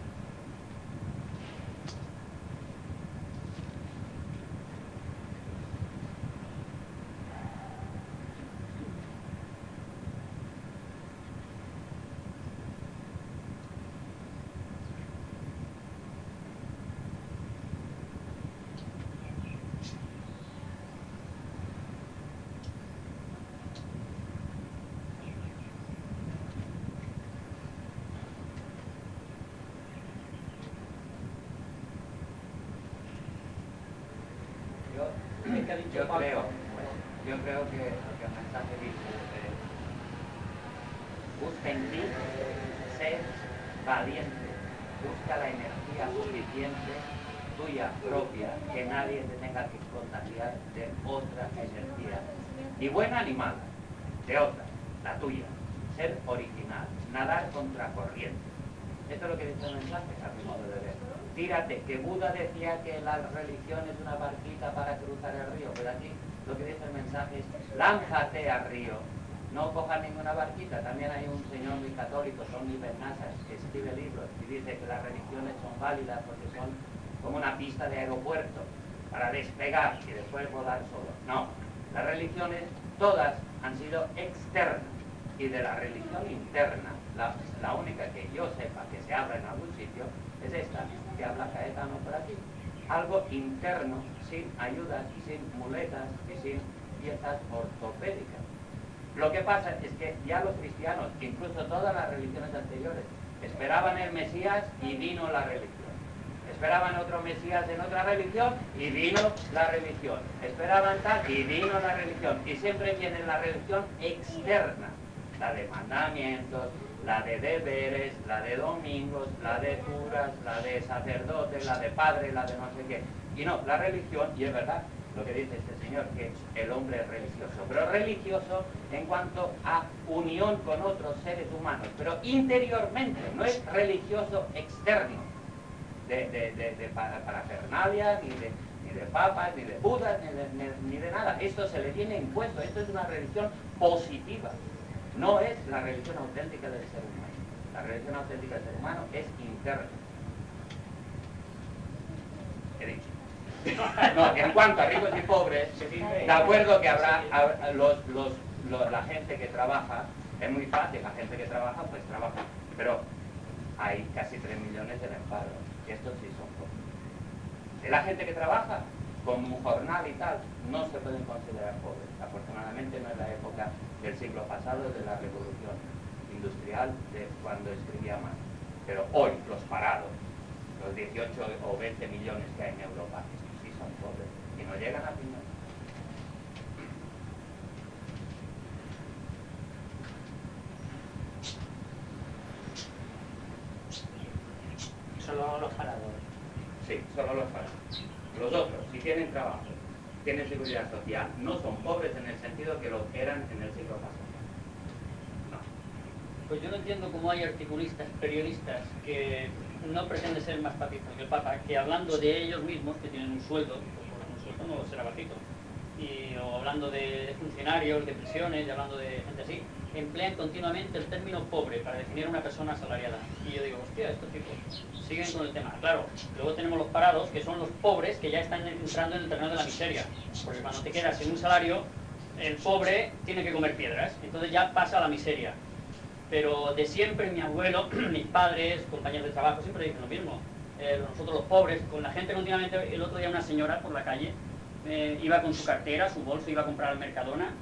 Yo, ¿Qué ha dicho yo Pablo? creo, yo creo que lo que el mensaje dice es, busca en ti ser valiente, busca la energía suficiente tuya propia, que nadie te tenga que contagiar de otra energía, ni buena ni mala, de otra, la tuya, ser original, nadar contra corriente. Esto es lo que dice el mensaje, a mi modo de ver. Tírate, que Buda decía que la religión es una barquita para cruzar el río, pero aquí lo que dice el mensaje es, lánzate al río, no cojas ninguna barquita. También hay un señor muy católico, Sonny Bernasas, que escribe libros y dice que las religiones son válidas porque son como una pista de aeropuerto para despegar y después volar solo. No, las religiones todas han sido externas y de la religión interna, la, única que yo sepa que se habla en algún sitio es esta que habla Caetano por aquí. Algo interno, sin ayudas, sin muletas y sin piezas ortopédicas. Lo que pasa es que ya los cristianos, incluso todas las religiones anteriores, esperaban el Mesías y vino la religión. Esperaban otro Mesías en otra religión y vino la religión. Esperaban tal y vino la religión. Y siempre viene la religión externa, la de mandamientos, la de deberes, la de domingos, la de curas, la de sacerdotes, la de padre, la de no sé qué. Y no, la religión, y es verdad lo que dice este señor, que el hombre es religioso, pero religioso en cuanto a unión con otros seres humanos, pero interiormente, no es religioso externo, de, de, de, de para- parafernalia, ni de, ni de papas, ni de budas, ni de, ni de nada. Esto se le tiene impuesto, esto es una religión positiva, no es la religión auténtica del ser humano. La religión auténtica del ser humano es interna. He dicho. No, en cuanto a ricos y pobres, de acuerdo que habrá hab- los, los, la gente que trabaja, es muy fácil, la gente que trabaja, pues trabaja, pero hay casi 3 millones en el paro, y estos sí son pobres. De la gente que trabaja, con jornal y tal, no se pueden considerar pobres. Afortunadamente no es la época del siglo pasado, de la revolución industrial, de cuando escribía más. Pero hoy, los parados, los 18 o 20 millones que hay en Europa, estos sí son pobres y no llegan a fin de mes. Solo los parados. Sí, solo los parados. Los otros, si tienen trabajo, tienen seguridad social, no son pobres en el sentido que lo eran en el siglo pasado. No. Pues yo no entiendo cómo hay articulistas, periodistas, que no pretenden ser más papistas que el Papa, que hablando de ellos mismos, que tienen un sueldo, pues un sueldo no será bajito, y, hablando de funcionarios, de prisiones, y hablando de gente así, emplean continuamente el término pobre para definir a una persona asalariada. Y yo digo, hostia, estos tipos siguen con el tema. Claro, luego tenemos los parados, que son los pobres que ya están entrando en el terreno de la miseria. Porque cuando te quedas sin un salario, el pobre tiene que comer piedras, entonces ya pasa a la miseria. Pero de siempre mi abuelo, mis padres, compañeros de trabajo, siempre dicen lo mismo. Eh, nosotros los pobres, con la gente continuamente, el otro día una señora por la calle eh, iba con su cartera, su bolso, iba a comprar al Mercadona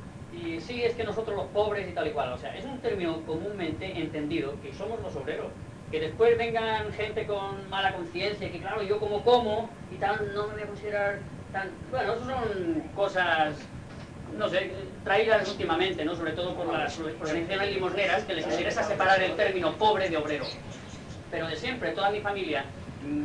y sí, es que nosotros los pobres y tal y cual. O sea, es un término comúnmente entendido que somos los obreros. Que después vengan gente con mala conciencia, que claro, yo como como y tal, no me voy a considerar tan... Bueno, eso son cosas no sé, traídas últimamente, ¿no? Sobre todo por las organizaciones limosneras que les interesa separar el término pobre de obrero. Pero de siempre, toda mi familia,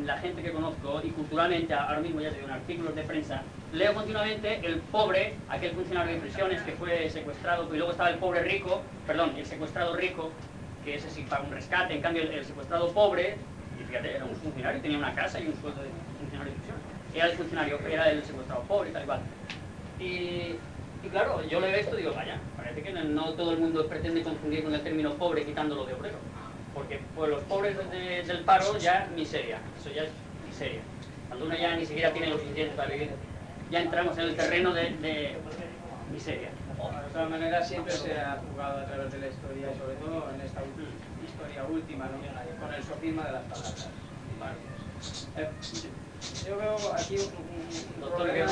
la gente que conozco y culturalmente, ahora mismo ya digo, en artículos de prensa, leo continuamente el pobre, aquel funcionario de prisiones que fue secuestrado, y luego estaba el pobre rico, perdón, el secuestrado rico, que ese sí paga un rescate, en cambio el, secuestrado pobre Y fíjate, era un funcionario, tenía una casa y un sueldo de funcionario de prisión. Era el funcionario, era el secuestrado pobre y tal y cual. Y, y claro, yo leo esto y digo, vaya, parece que no todo el mundo pretende confundir con el término pobre quitándolo de obrero. Porque pues los pobres de- del paro ya miseria, eso ya es miseria. Cuando uno ya ni siquiera tiene lo suficiente para vivir, ya entramos en el terreno de, de miseria. De todas maneras, siempre se ha jugado a través de la historia, y sobre todo en esta historia última, ¿no? con el sofisma de las palabras. Eh, yo veo aquí un, problema,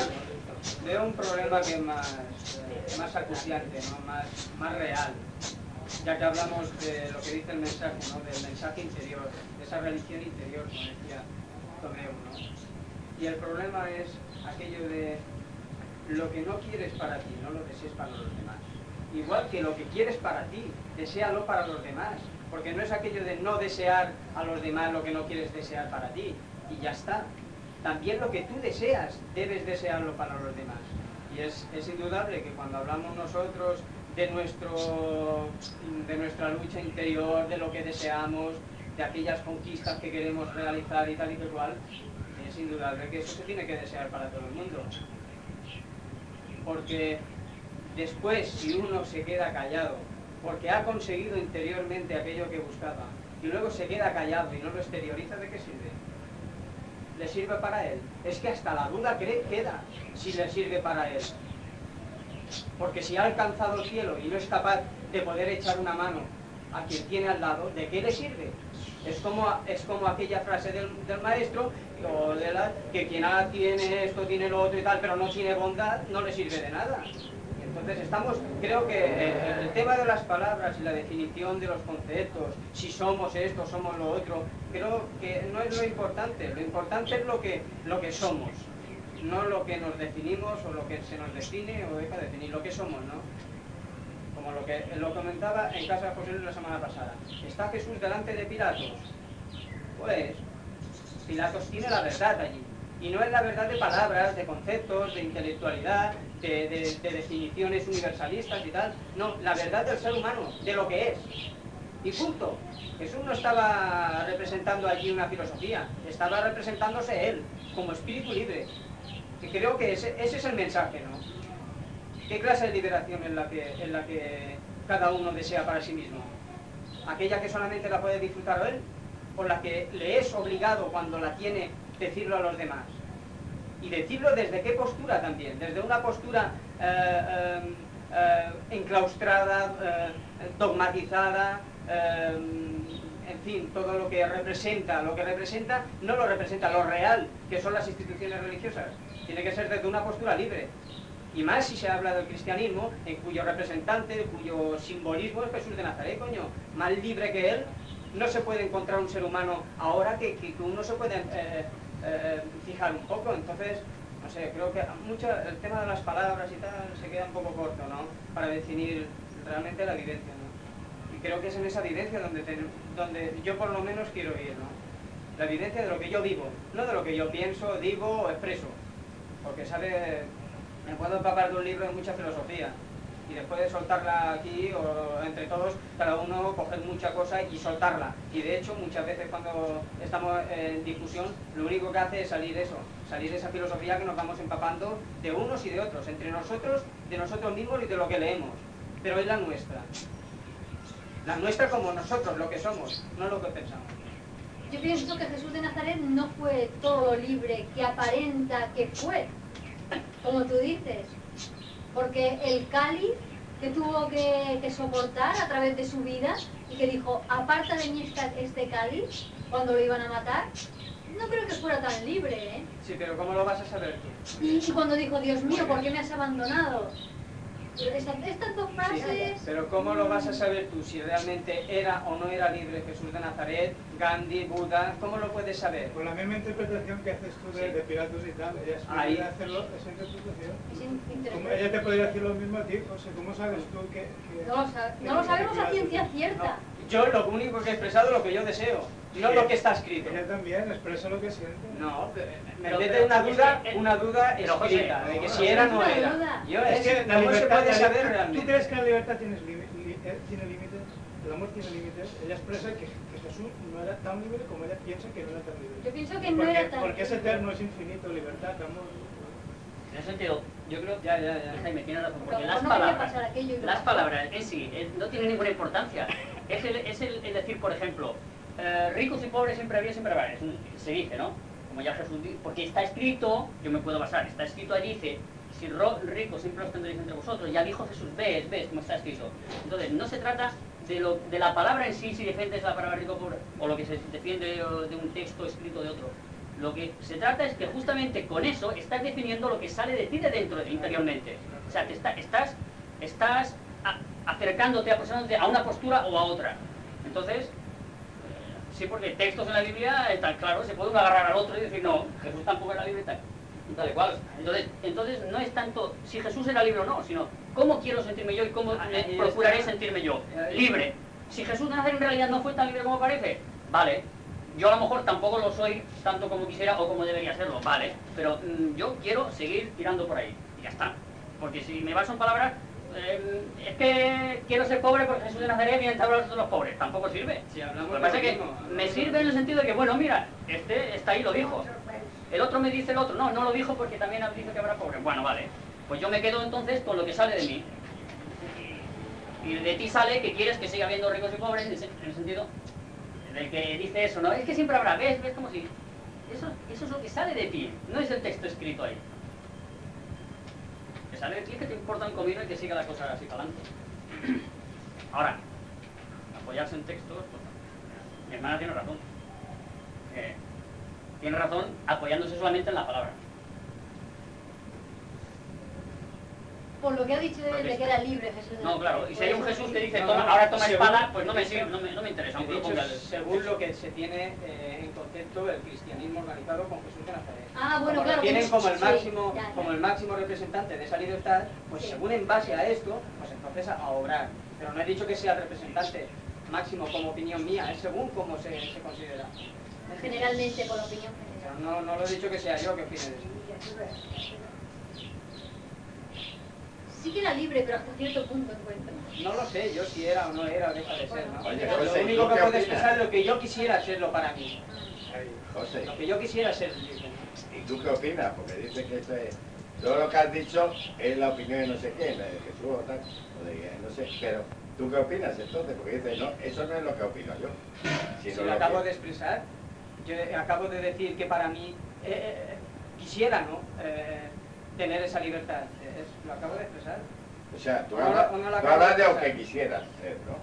veo un problema que es más, eh, más acuciante, ¿no? más, más real, ya que hablamos de lo que dice el mensaje, ¿no? del mensaje interior, de esa religión interior, como decía Tomeu. ¿no? Y el problema es aquello de lo que no quieres para ti, no lo desees para los demás. Igual que lo que quieres para ti, deséalo para los demás. Porque no es aquello de no desear a los demás lo que no quieres desear para ti. Y ya está. También lo que tú deseas, debes desearlo para los demás. Y es, es indudable que cuando hablamos nosotros de, nuestro, de nuestra lucha interior, de lo que deseamos, de aquellas conquistas que queremos realizar y tal y que cual, es indudable que eso se tiene que desear para todo el mundo porque después si uno se queda callado, porque ha conseguido interiormente aquello que buscaba, y luego se queda callado y no lo exterioriza, ¿de qué sirve? ¿Le sirve para él? Es que hasta la duda queda si le sirve para él. Porque si ha alcanzado el cielo y no es capaz de poder echar una mano a quien tiene al lado, ¿de qué le sirve? Es como, es como aquella frase del, maestro o de la, que quien tiene esto, tiene lo otro y tal, pero no tiene bondad, no le sirve de nada. Entonces estamos, creo que el, el tema de las palabras y la definición de los conceptos, si somos esto, somos lo otro, creo que no es lo importante. Lo importante es lo que, lo que somos, no lo que nos definimos o lo que se nos define o deja de definir, lo que somos, ¿no? Como lo que lo comentaba en casa de José la semana pasada. ¿Está Jesús delante de Pilatos? Pues Pilatos tiene la verdad allí. Y no es la verdad de palabras, de conceptos, de intelectualidad, de, de- de definiciones universalistas y tal. No, la verdad del ser humano, de lo que es. Y punto. Jesús no estaba representando allí una filosofía, estaba representándose él, como espíritu libre. Y creo que ese, ese es el mensaje, ¿no? ¿Qué clase de liberación es la que, es la que cada uno desea para sí mismo? ¿Aquella que solamente la puede disfrutar él? ¿O la que le es obligado cuando la tiene decirlo a los demás? Y decirlo desde qué postura también, desde una postura eh, eh, eh, enclaustrada, dogmatizada, en fin, todo lo que representa, lo que representa no lo representa lo real, que son las instituciones religiosas. Tiene que ser desde una postura libre. Y más si se habla del cristianismo, en cuyo representante, cuyo simbolismo es Jesús de Nazaret, coño. Más libre que él, no se puede encontrar un ser humano ahora que, uno se puede eh, eh, fijar un poco. Entonces, no sé, creo que mucho el tema de las palabras y tal se queda un poco corto, ¿no? Para definir realmente la vivencia, ¿no? Y creo que es en esa vivencia donde, donde yo por lo menos quiero ir, ¿no? La vivencia de lo que yo vivo, no de lo que yo pienso, digo o expreso. Porque sale, me puedo empapar de un libro de mucha filosofía y después de soltarla aquí o entre todos, cada uno coger mucha cosa y soltarla. Y de hecho muchas veces cuando estamos en discusión, lo único que hace es salir eso, salir esa filosofía que nos vamos empapando de unos y de otros, entre nosotros, de nosotros mismos y de lo que leemos. Pero es la nuestra. La nuestra como nosotros, lo que somos, no lo que pensamos. Yo pienso que Jesús de Nazaret no fue todo libre que aparenta que fue, como tú dices, porque el cáliz que tuvo que, que soportar a través de su vida y que dijo, aparta de mí este cáliz cuando lo iban a matar, no creo que fuera tan libre, ¿eh? Sí, pero ¿cómo lo vas a saber tú? Y, y cuando dijo, Dios mío, ¿por qué me has abandonado? Estas, estas dos Sí, frases... pero ¿cómo lo vas a saber tú si realmente era o no era libre Jesús de Nazaret, Gandhi, Buda? ¿Cómo lo puedes saber? Con la misma interpretación que haces tú de, Sí. de Pilatos y tal, ella es Ahí. libre de hacerlo, esa interpretación. Es interesante. ella te podría decir lo mismo a ti, o sea, ¿cómo sabes tú que...? que- No lo, sa- no lo sabemos a ciencia cierta. No, yo lo único que he expresado es lo que yo deseo, no lo que está escrito. Ella también expresa lo que siente. No, me Pero- mete pero una duda, eh, una duda escrita, de que no, si no, era no era. Yo, Es es, que la ¿Cómo se libertad, puede saber ¿Tú realmente? crees que la libertad tienes límites? ¿Tienes límites? La amor tiene límites, ella expresa que, que Jesús no era tan libre como ella piensa que no era tan libre. Yo pienso que no porque, era tan Porque es eterno, es infinito, libertad, amor. En ese sentido, yo creo Ya, ya, ya. Jaime tiene razón, porque las palabras, las en sí eh, no tienen ninguna importancia. Es el, es el, el decir, por ejemplo, eh, ricos y pobres siempre había, siempre habrá. Se dice, ¿no? Como ya Jesús dice, porque está escrito, yo me puedo basar, está escrito ahí, dice, si ro- ricos siempre los tendréis entre vosotros. Ya dijo Jesús, ves, ves, como está escrito. Entonces, no se trata de, lo, de la palabra en sí, si defiendes la palabra rico o pobre, o lo que se defiende de un texto escrito de otro. Lo que se trata es que justamente con eso estás definiendo lo que sale de ti de dentro, interiormente. O sea, te está- estás, estás a- acercándote, aproximándote a una postura o a otra. Entonces, eh, sí, porque textos en la Biblia, eh, tan claro, se puede uno agarrar al otro y decir, no, Jesús tampoco era libre y tal. tal cual. Entonces, entonces, no es tanto si Jesús era libre o no, sino cómo quiero sentirme yo y cómo me está. procuraré sentirme yo. Libre. Si Jesús de Nazaret en realidad no fue tan libre como parece, vale. Yo a lo mejor tampoco lo soy tanto como quisiera o como debería serlo, vale. Pero mm, yo quiero seguir tirando por ahí. Y ya está. Porque si me baso en palabras, eh, es que quiero ser pobre porque Jesús de Nazaret viene a hablar de los pobres. Tampoco sirve. Si hablamos Lo que pasa es que me sirve en el sentido de que, bueno, mira, este está ahí, lo dijo. El otro me dice el otro, no, no lo dijo porque también dice que habrá pobres. Bueno, vale. Pues yo me quedo entonces con lo que sale de mí. Y de ti sale que quieres que siga habiendo ricos y pobres, en el sentido del que dice eso, ¿no? Es que siempre habrá, ¿ves? ¿Ves como si... Eso, eso es lo que sale de ti, no es el texto escrito ahí. Que sale de ti es que te importa un comino y que siga la cosa así para adelante. Ahora, apoyarse en textos, pues, mi hermana tiene razón. Eh, tiene razón apoyándose solamente en la palabra. Por lo que ha dicho él de que era libre Jesús. de No, claro, y si hay un Por eso Jesús que sí. dice, No, toma, no, ahora toma espada, pues no me, sirve, no me, no me interesa, lo ponga el- según lo que se tiene eh, en concepto el cristianismo organizado con Jesús de Nazaret. Ah, bueno, Como claro, lo tienen que- como el sí, máximo, ya, ya. como el máximo representante de esa libertad, pues Sí. según en base a esto, pues entonces a, obrar. Pero no he dicho que sea el representante máximo como opinión mía, es según cómo se, se considera. Generalmente, por opinión general. no, no lo he dicho que sea yo que opine de eso. Sí que era libre, pero hasta cierto punto encuentro. No lo sé, yo si era o no era, deja de ser, ¿no? Oye, lo José, ¿y único que puedo expresar es lo que yo quisiera serlo para mí. José, Lo que yo quisiera ser libre. ¿y tú qué opinas? Porque dice que esto es- todo lo que has dicho es la opinión de no sé quién, la de Jesús o tal, o de no sé, pero ¿tú qué opinas entonces? Porque dices, no, eso no es lo que opino yo. Si lo lo acabo que- de expresar, yo acabo de decir que para mí eh, eh, quisiera ¿no? Eh, tener esa libertad. Es- lo acabo de expresar. O sea, tú No, hablas, no, no tú de de lo que quisieras ser, ¿no?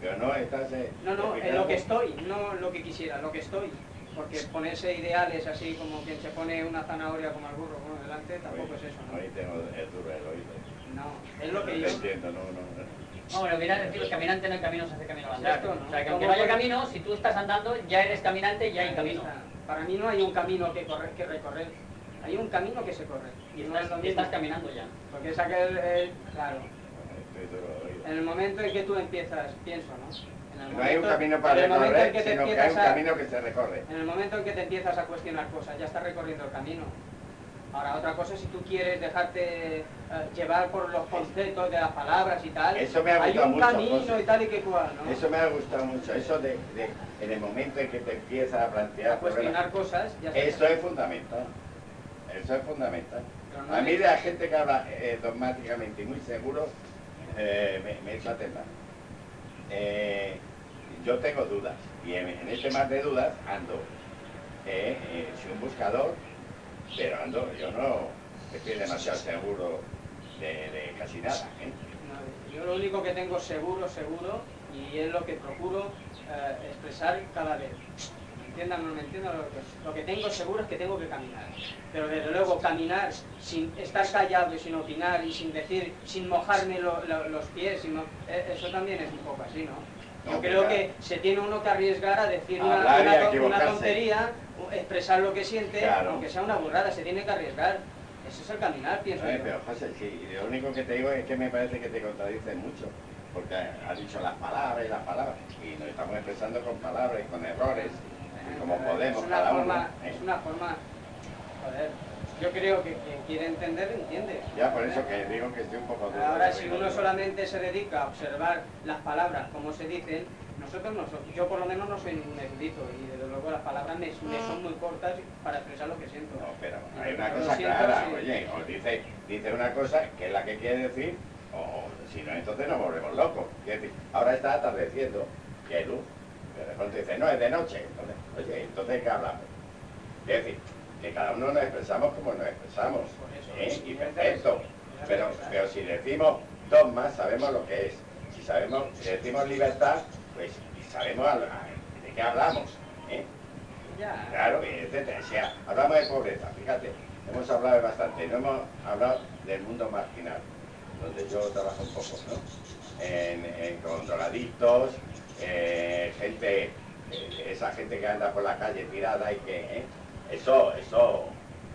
Pero no estás... eh, No, no, en lo que estoy, no lo que quisiera, lo que estoy. Porque ponerse ideales así como quien se pone una zanahoria como al burro bueno, delante, tampoco es eso, Ahí ¿no? tengo el duro el oído. No, es lo No que yo... entiendo, no, no. no. No, mira, decir, el caminante en el camino se hace camino al andar. Exacto, ¿no? O sea, que aunque ¿Cómo no haya camino, si tú estás andando, ya eres caminante, ya hay camino. Para mí no hay un camino que, correr, que recorrer, hay un camino que se corre. Y no es y estás caminando ya. Porque es aquel, claro, en el momento en que tú empiezas, pienso, ¿no? En el No hay un camino para recorrer, que te sino que hay un a- camino que se recorre. En el momento en que te empiezas a cuestionar cosas, ya estás recorriendo el camino. Ahora, otra cosa si tú quieres dejarte eh, llevar por los conceptos de las palabras y tal. Eso me ha Hay gustado un mucho, camino José. y tal y que cual, ¿no? Eso me ha gustado mucho, eso de, de- en el momento en que te empiezas a plantear a cuestionar problemas. cosas, ya. Eso es fundamental, eso es fundamental. A mí de la gente que habla eh, dogmáticamente y muy seguro, eh, me, me echa a temblar. Eh, yo tengo dudas, y en, en este mar de dudas ando. Eh, soy un buscador, pero ando, yo no estoy demasiado seguro de, de casi nada. Yo lo único que tengo seguro, seguro, y es lo que procuro expresar cada vez. ¿Me entiendan o no me entiendan? Lo que, lo que tengo seguro es que tengo que caminar. Pero desde luego caminar sin estar callado y sin opinar y sin decir, sin mojarme lo- lo- los pies, sin mo- eh, eso también es un poco así, ¿no? Yo No, creo que se tiene uno que arriesgar a decir una, una una tontería, expresar lo que siente, Claro. aunque sea una burrada, se tiene que arriesgar. Ese es el caminar, pienso Ay, yo. pero José, sí, lo único que te digo es que me parece que te contradices mucho, porque has dicho las palabras y las palabras, y nos estamos expresando con palabras y con errores, como podemos es una cada forma, uno. ¿eh? Es una forma, joder, Yo creo que quien quiere entender, entiende. Ya, por eso que digo que estoy un poco duro. Ahora, si uno solamente se dedica a observar las palabras, como se dicen, nosotros no yo por lo menos no soy un erudito y desde luego las palabras me, me son muy cortas para expresar lo que siento. No, pero hay una cosa siento, clara, sí. oye, os dice, dice una cosa que es la que quiere decir, o si no, entonces nos volvemos locos. Decir, ahora está atardeciendo y hay luz. De pronto dice, no, es de noche. Entonces, oye, entonces ¿qué hablamos? Es decir, que cada uno nos expresamos como nos expresamos. ¿eh? Y perfecto. Pero, pero si decimos dogma, sabemos lo que es. Si sabemos, si decimos libertad, pues sabemos a- a- de qué hablamos. ¿eh? Claro, etcétera. Hablamos de pobreza, fíjate, hemos hablado de bastante, no hemos hablado del mundo marginal, donde yo trabajo un poco, ¿no? En, en- con drogadictos, eh, gente, eh, esa gente que anda por la calle tirada y que, ¿eh? eso, eso,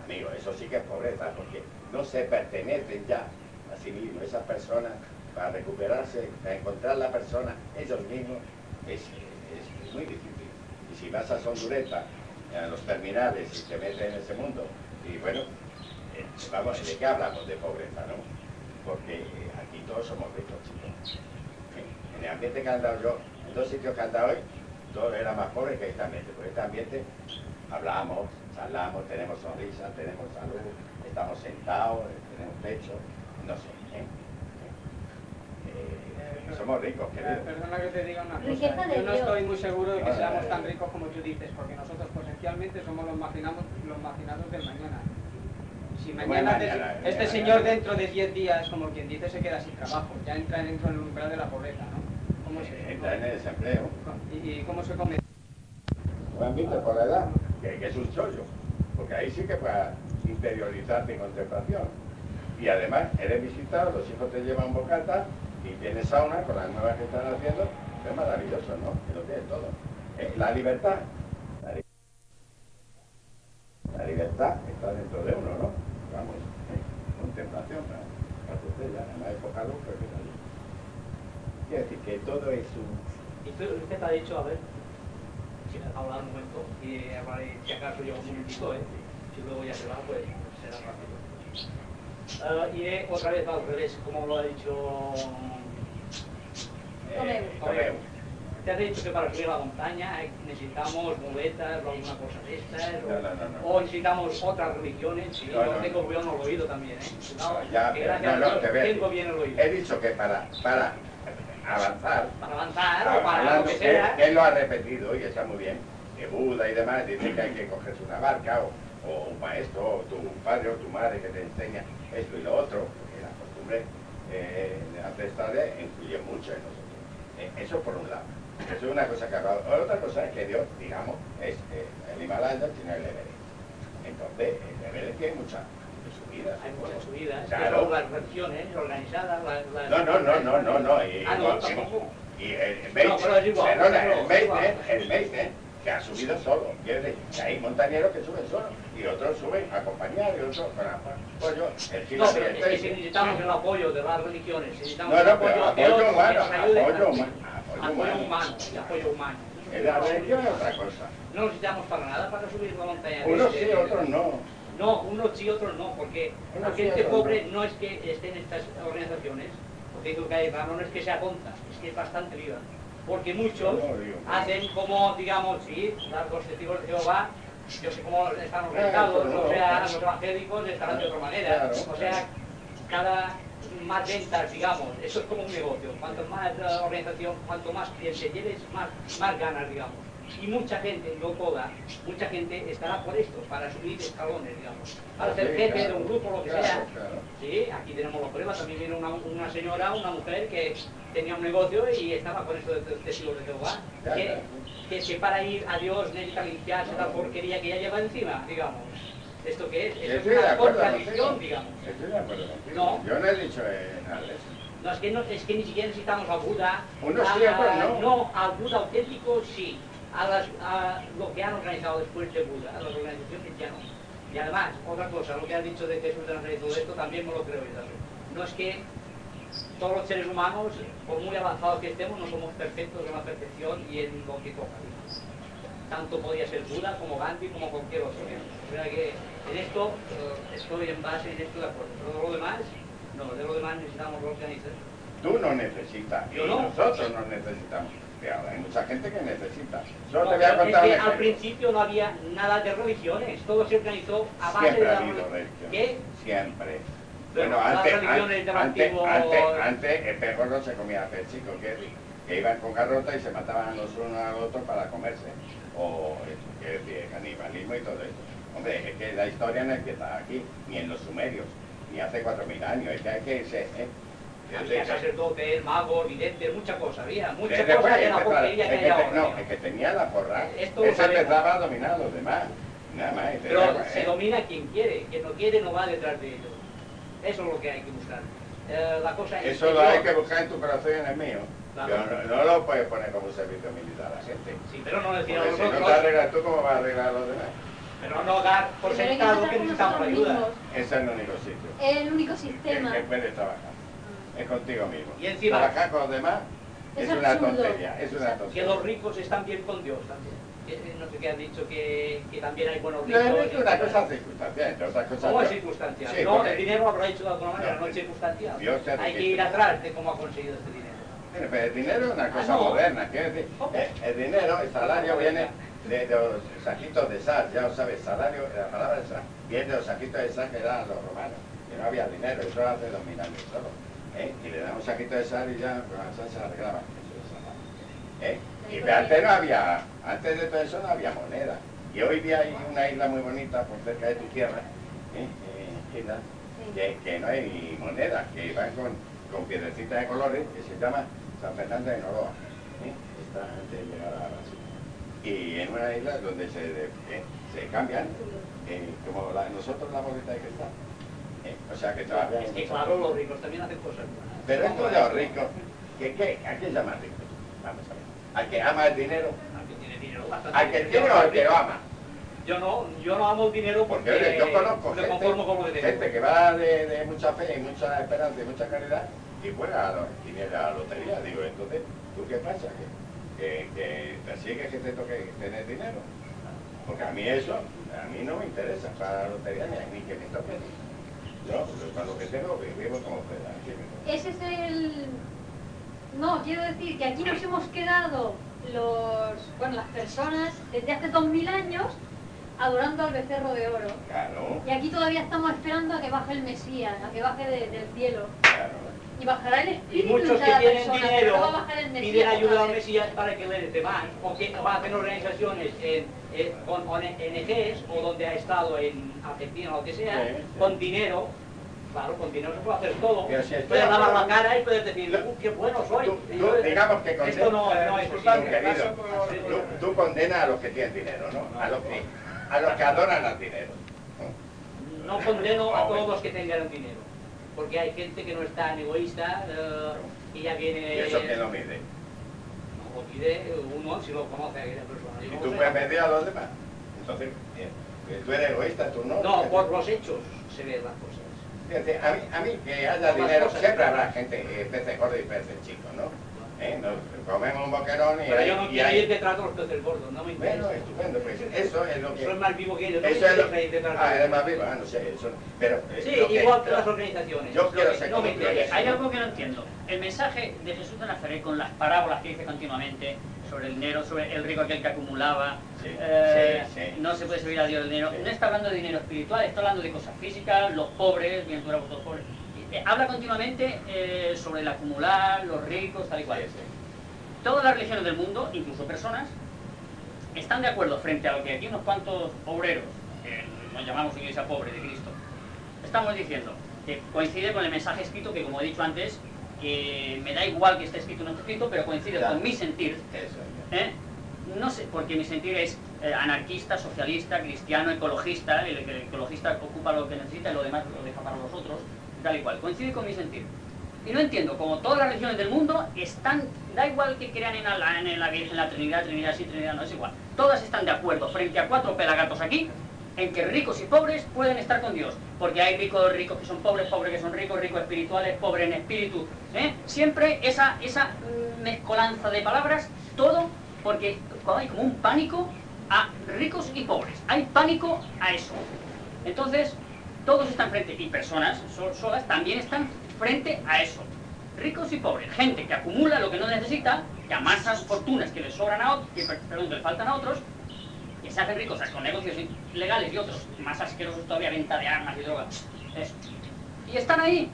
amigo, eso sí que es pobreza, porque no se pertenecen ya a sí mismos, esas personas, para recuperarse, para encontrar la persona, ellos mismos, es, es muy difícil. Y si vas a Sondureta, a los terminales y te metes en ese mundo, y bueno, eh, vamos, ¿de qué hablamos de pobreza, no? Porque aquí todos somos ricos, chicos. En el ambiente que he yo, dos sitios que he andado hoy, todo era más pobre que este ambiente. Porque este ambiente hablamos, charlamos, tenemos sonrisa, tenemos salud, estamos sentados, eh, tenemos techo, no sé. ¿eh? Eh, somos ricos, Eh, queridos. Perdona que te diga una Riqueza cosa. Yo no estoy muy seguro de que seamos tan ricos como tú dices, porque nosotros potencialmente somos los marginados, los marginados del mañana. Si ¿Cómo mañana, es mañana? este Mañana. señor dentro de 10 días, como quien dice, se queda sin trabajo, ya entra dentro del umbral de la pobreza, ¿no? ¿Cómo en el desempleo. ¿Y, cómo se come? Juan Víctor, por la edad, que, que es un chollo, porque ahí sí que puedes interiorizarte en contemplación. Y además, eres visitado, los hijos te llevan bocata y tienes sauna con las nuevas que están haciendo, es maravilloso, ¿no? Que lo tienes todo. Eh, la libertad, la, li- la libertad está dentro de uno, ¿no? Vamos, eh, contemplación, ¿no? Para usted ya, en la época luz, que todo es un... Y tú- usted te ha dicho, a ver, si me hablar un momento, y hablaré, si acaso yo un momentito, ¿eh? si luego ya se va, pues será rápido. Ah, iré otra vez al revés, como lo ha dicho Eh, Tomeu. Te has dicho que para subir la montaña hay- necesitamos muletas o alguna cosa de estas, o, No, no, no, no. o necesitamos otras religiones, sí, No, yo no, tengo no. bien el oído también, ¿eh? Cuidado, Ya, que pero no, a no, Dios te veo. tengo bien el oído. He dicho que para, para avanzar, Para avanzar o para hablando, lo que sea, él lo ha repetido y está muy bien, que Buda y demás dice que hay que cogerse una barca o, o un maestro o tu padre o tu madre que te enseña esto y lo otro, porque la costumbre eh, ancestrales influye mucho en nosotros. Eh, eso por un lado. Eso es una cosa que ha hablado. Otra cosa es que Dios, digamos, es eh, el Himalaya, tiene el Everest. Entonces, el Everest tiene muchas subidas. hay muchas subidas, Claro. las religiones organizadas, las... No, no, no, no, no, no. Y, Ah, no, y- el, el perdona, el el que ha subido solo. Quiere decir, que hay montañeros que suben solo y otros suben acompañados y otros con apoyo. El No, gigante pero es que si necesitamos el apoyo de las religiones, necesitamos No, el no, apoyo pero de apoyo humano, apoyo humano, apoyo humano. apoyo la religión es otra cosa. No necesitamos para nada para subir la montaña. Unos sí, otros no. No, unos sí, otros no, porque la gente pobre no. es que esté en estas organizaciones, porque digo que hay no es que sea tonta, es que es bastante viva. Porque muchos hacen como, digamos, sí, los testigos de Jehová, yo sé cómo están organizados, pero no, o sea, pero- los evangélicos estarán de otra manera, o sea, cada más ventas, digamos, eso es como un negocio, cuanto más eh, organización, cuanto más clientes lleves, más, más ganas, digamos. Y mucha gente, no toda, mucha gente estará por esto, para subir escalones, digamos, para ser jefe claro, de un grupo, lo que claro, sea. claro. Sí, aquí tenemos los problemas. También viene una, una señora, una mujer que tenía un negocio y estaba con esto de te- testigos de Jehová. Que, que, que para ir a Dios necesita limpiarse la porquería que ya lleva encima, digamos. ¿Esto qué es? Eso es una contradicción, digamos. Estoy de acuerdo contigo. No. Yo no he dicho eh, nada de eso. No, es que, no, es que ni siquiera necesitamos a Buda. Unos a- sí, otros a- no. No, al Buda auténtico sí. A, las, a lo que han organizado después de Buda, a las organizaciones ya no. Y además, otra cosa, lo que has dicho de Jesús de Nazaret y todo esto, también me lo creo yo también. No es que todos los seres humanos, por muy avanzados que estemos, no somos perfectos en la perfección y en lo que toca. tanto podía ser Buda como Gandhi como cualquier otro. O sea que en esto eh, estoy en base en esto de acuerdo. Pero de lo demás, no, de lo demás necesitamos organizar. Tú no necesitas, y Yo no. nosotros no necesitamos. Pero hay mucha gente que necesita. Solo No, te voy a contar es que al principio no había nada de religiones, todo se organizó a base Siempre de ha la habido religión. ¿Qué? Siempre. Bueno, las antes, antes, antes, antes el perro no se comía chico que, que iban con garrota y se mataban los unos a los otros para comerse. O, quiere decir, canibalismo y todo esto. Hombre, es que la historia no empieza aquí, ni en los sumerios, ni hace 4.000 años. Es que hay que irse... ¿eh? Había sacerdotes, magos, videntes, muchas cosas, había muchas cosas de la porquería que hay ahora. No, es que tenía la porra. Esto lo Ese sabemos. empezaba a dominar a los demás. Nada más. Pero se ¿eh? domina quien quiere, quien no quiere no va detrás de ellos. Eso es lo que hay que buscar. Eh, la cosa es Eso lo hay que buscar en tu corazón y en el mío. Claro. Yo no, no lo puedes poner como servicio militar a la gente. Sí, pero no decir a Porque si no te arreglas tú, ¿cómo vas a arreglar a los demás? pero no dar por sentado que necesitamos ayuda. Ese es el único sitio Es el único sistema. que puedes trabajar. Es contigo mismo. Y encima- Trabajar con los demás es, Es una tontería. Es una Que tontería. los ricos están bien con Dios también. Que, No sé qué han dicho que, que también hay buenos No, ricos. es una cosa circunstancial, entre otras cosas. ¿Cómo es circunstancial? Sí, no, el dinero habrá hecho de alguna manera, No, no, es circunstancial. Hay que ir atrás de cómo ha conseguido este dinero. Bueno, pero el dinero es una cosa Ah, no. moderna, quiero decir, eh, el dinero, el salario viene de los saquitos de sal, ya lo sabes, salario, la palabra de sal, viene de los saquitos de sal que daban los romanos, que no había dinero, eso hace dos mil años solo, ¿eh? y le daban un saquito de sal y ya con la sal se arreglaba, ¿eh? y antes no había, antes de todo eso no había moneda, y hoy día hay una isla muy bonita por cerca de tu tierra, ¿eh? Eh, isla, que, que no hay moneda, que van con, con piedrecitas de colores, que se llama San Fernando de Noroa, está antes de llegar a Brasil. Y en una isla donde se, se cambian, como la- nosotros la bolita de cristal. ¿Eh? O sea que todavía Es que claro, los ricos también hacen cosas buenas. Pero esto de los ricos, ¿qué, qué, ¿a quién llama rico? Vamos a ver. ¿Al que ama el dinero? Al que tiene dinero, bastante ¿Al que tiene o al que lo ama? Yo no, yo no amo el dinero porque, Porque oye, yo conozco me conformo con lo que gente, tengo. gente que va de, de mucha fe y mucha esperanza y mucha caridad y juega a, la lotería. Digo, entonces, ¿tú qué pasa? ¿Que, que, que persigues que te toque tener dinero? Porque a mí eso, a mí no me interesa para la lotería ni, ni que me toque. Yo, pues, con lo que tengo, vivo como pueda. ¿qué me toca? Ese es el... No, quiero decir que aquí nos hemos quedado los, bueno, las personas desde hace dos mil años adorando al becerro de oro. Claro, Y aquí todavía estamos esperando a que baje el Mesías, a que baje de- del cielo. claro. Y bajará el Y espíritu muchos que tienen persona, dinero no va a bajar el Mesías. piden ayuda al. Mesías para que les dé más, o que hacen organizaciones en, en- con ONGs o donde ha estado en Argentina o lo que sea, Sí, sí. con dinero. Claro, con dinero se puede hacer todo. Pero si puedes lavar la cara y puedes decir, "Uh, qué bueno soy. Tú- Y tú, yo- digamos que Esto no, es posible. querido, tú, tú condenas a los que tienen dinero, ¿no? A los que, a los que adoran al dinero. No condeno a todos los que tengan dinero, porque hay gente que no es tan egoísta eh, y ya viene... ¿Y eso quién lo mide? No lo pide uno si lo conoce a aquella persona. Yo ¿Y no tú puedes medir a los demás? Entonces, bien, que tú eres egoísta, tú no. No, por los hechos se ven las cosas. Fíjate, a mí, a mí que haya dinero, siempre habrá gente, eh, peces gordos y peces chicos, ¿no? ¿Eh? Nos comemos un boquerón y Pero hay- yo no quiero ir detrás de los peces gordos, no me interesa. Bueno, estupendo, pues eso es lo que... Soy más vivo que ellos, no me Eso es lo interesa ir detrás de Ah, eres más vivo, ah, no sé, eso... Pero... eh, Sí, que- igual que las organizaciones. Yo Lo quiero ser no como me interesa. eres. Hay algo que no entiendo. El mensaje de Jesús de Nazaret con las parábolas que dice continuamente sobre el dinero, sobre el rico aquel que acumulaba, Sí, eh, sí, sí. no se puede servir a Dios el dinero. Sí. No está hablando de dinero espiritual, está hablando de cosas físicas, los pobres, bienaventurados los pobres. Eh, habla continuamente eh, sobre el acumular, los ricos, tal y cual. Todas las religiones del mundo, incluso personas, están de acuerdo frente a lo que aquí unos cuantos obreros, que nos llamamos iglesia pobre de Cristo, estamos diciendo que coincide con el mensaje escrito que, como he dicho antes, que me da igual que esté escrito o no esté escrito, pero coincide con mi sentir. ¿eh? No sé, porque mi sentir es eh, anarquista, socialista, cristiano, ecologista, el, el ecologista ocupa lo que necesita y lo demás lo deja para los otros, tal y cual. Coincide con mi sentir. Y no entiendo, como todas las religiones del mundo están, da igual que crean en la, en la Virgen, la Trinidad, Trinidad sí, Trinidad no, es igual. Todas están de acuerdo frente a cuatro pelagatos aquí, en que ricos y pobres pueden estar con Dios. Porque hay ricos, ricos que son pobres, pobres que son ricos, ricos espirituales, pobres en espíritu. ¿eh? Siempre esa, esa mezcolanza de palabras, todo, porque hay como un pánico a ricos y pobres. Hay pánico a eso. Entonces, todos están frente, y personas solas también están frente a eso. Ricos y pobres, gente que acumula lo que no necesita, que amasa fortunas que le sobran a otros, que, perdón, que le faltan a otros, que se hacen ricos con negocios legales y otros más asquerosos todavía, venta de armas y drogas. Y están ahí.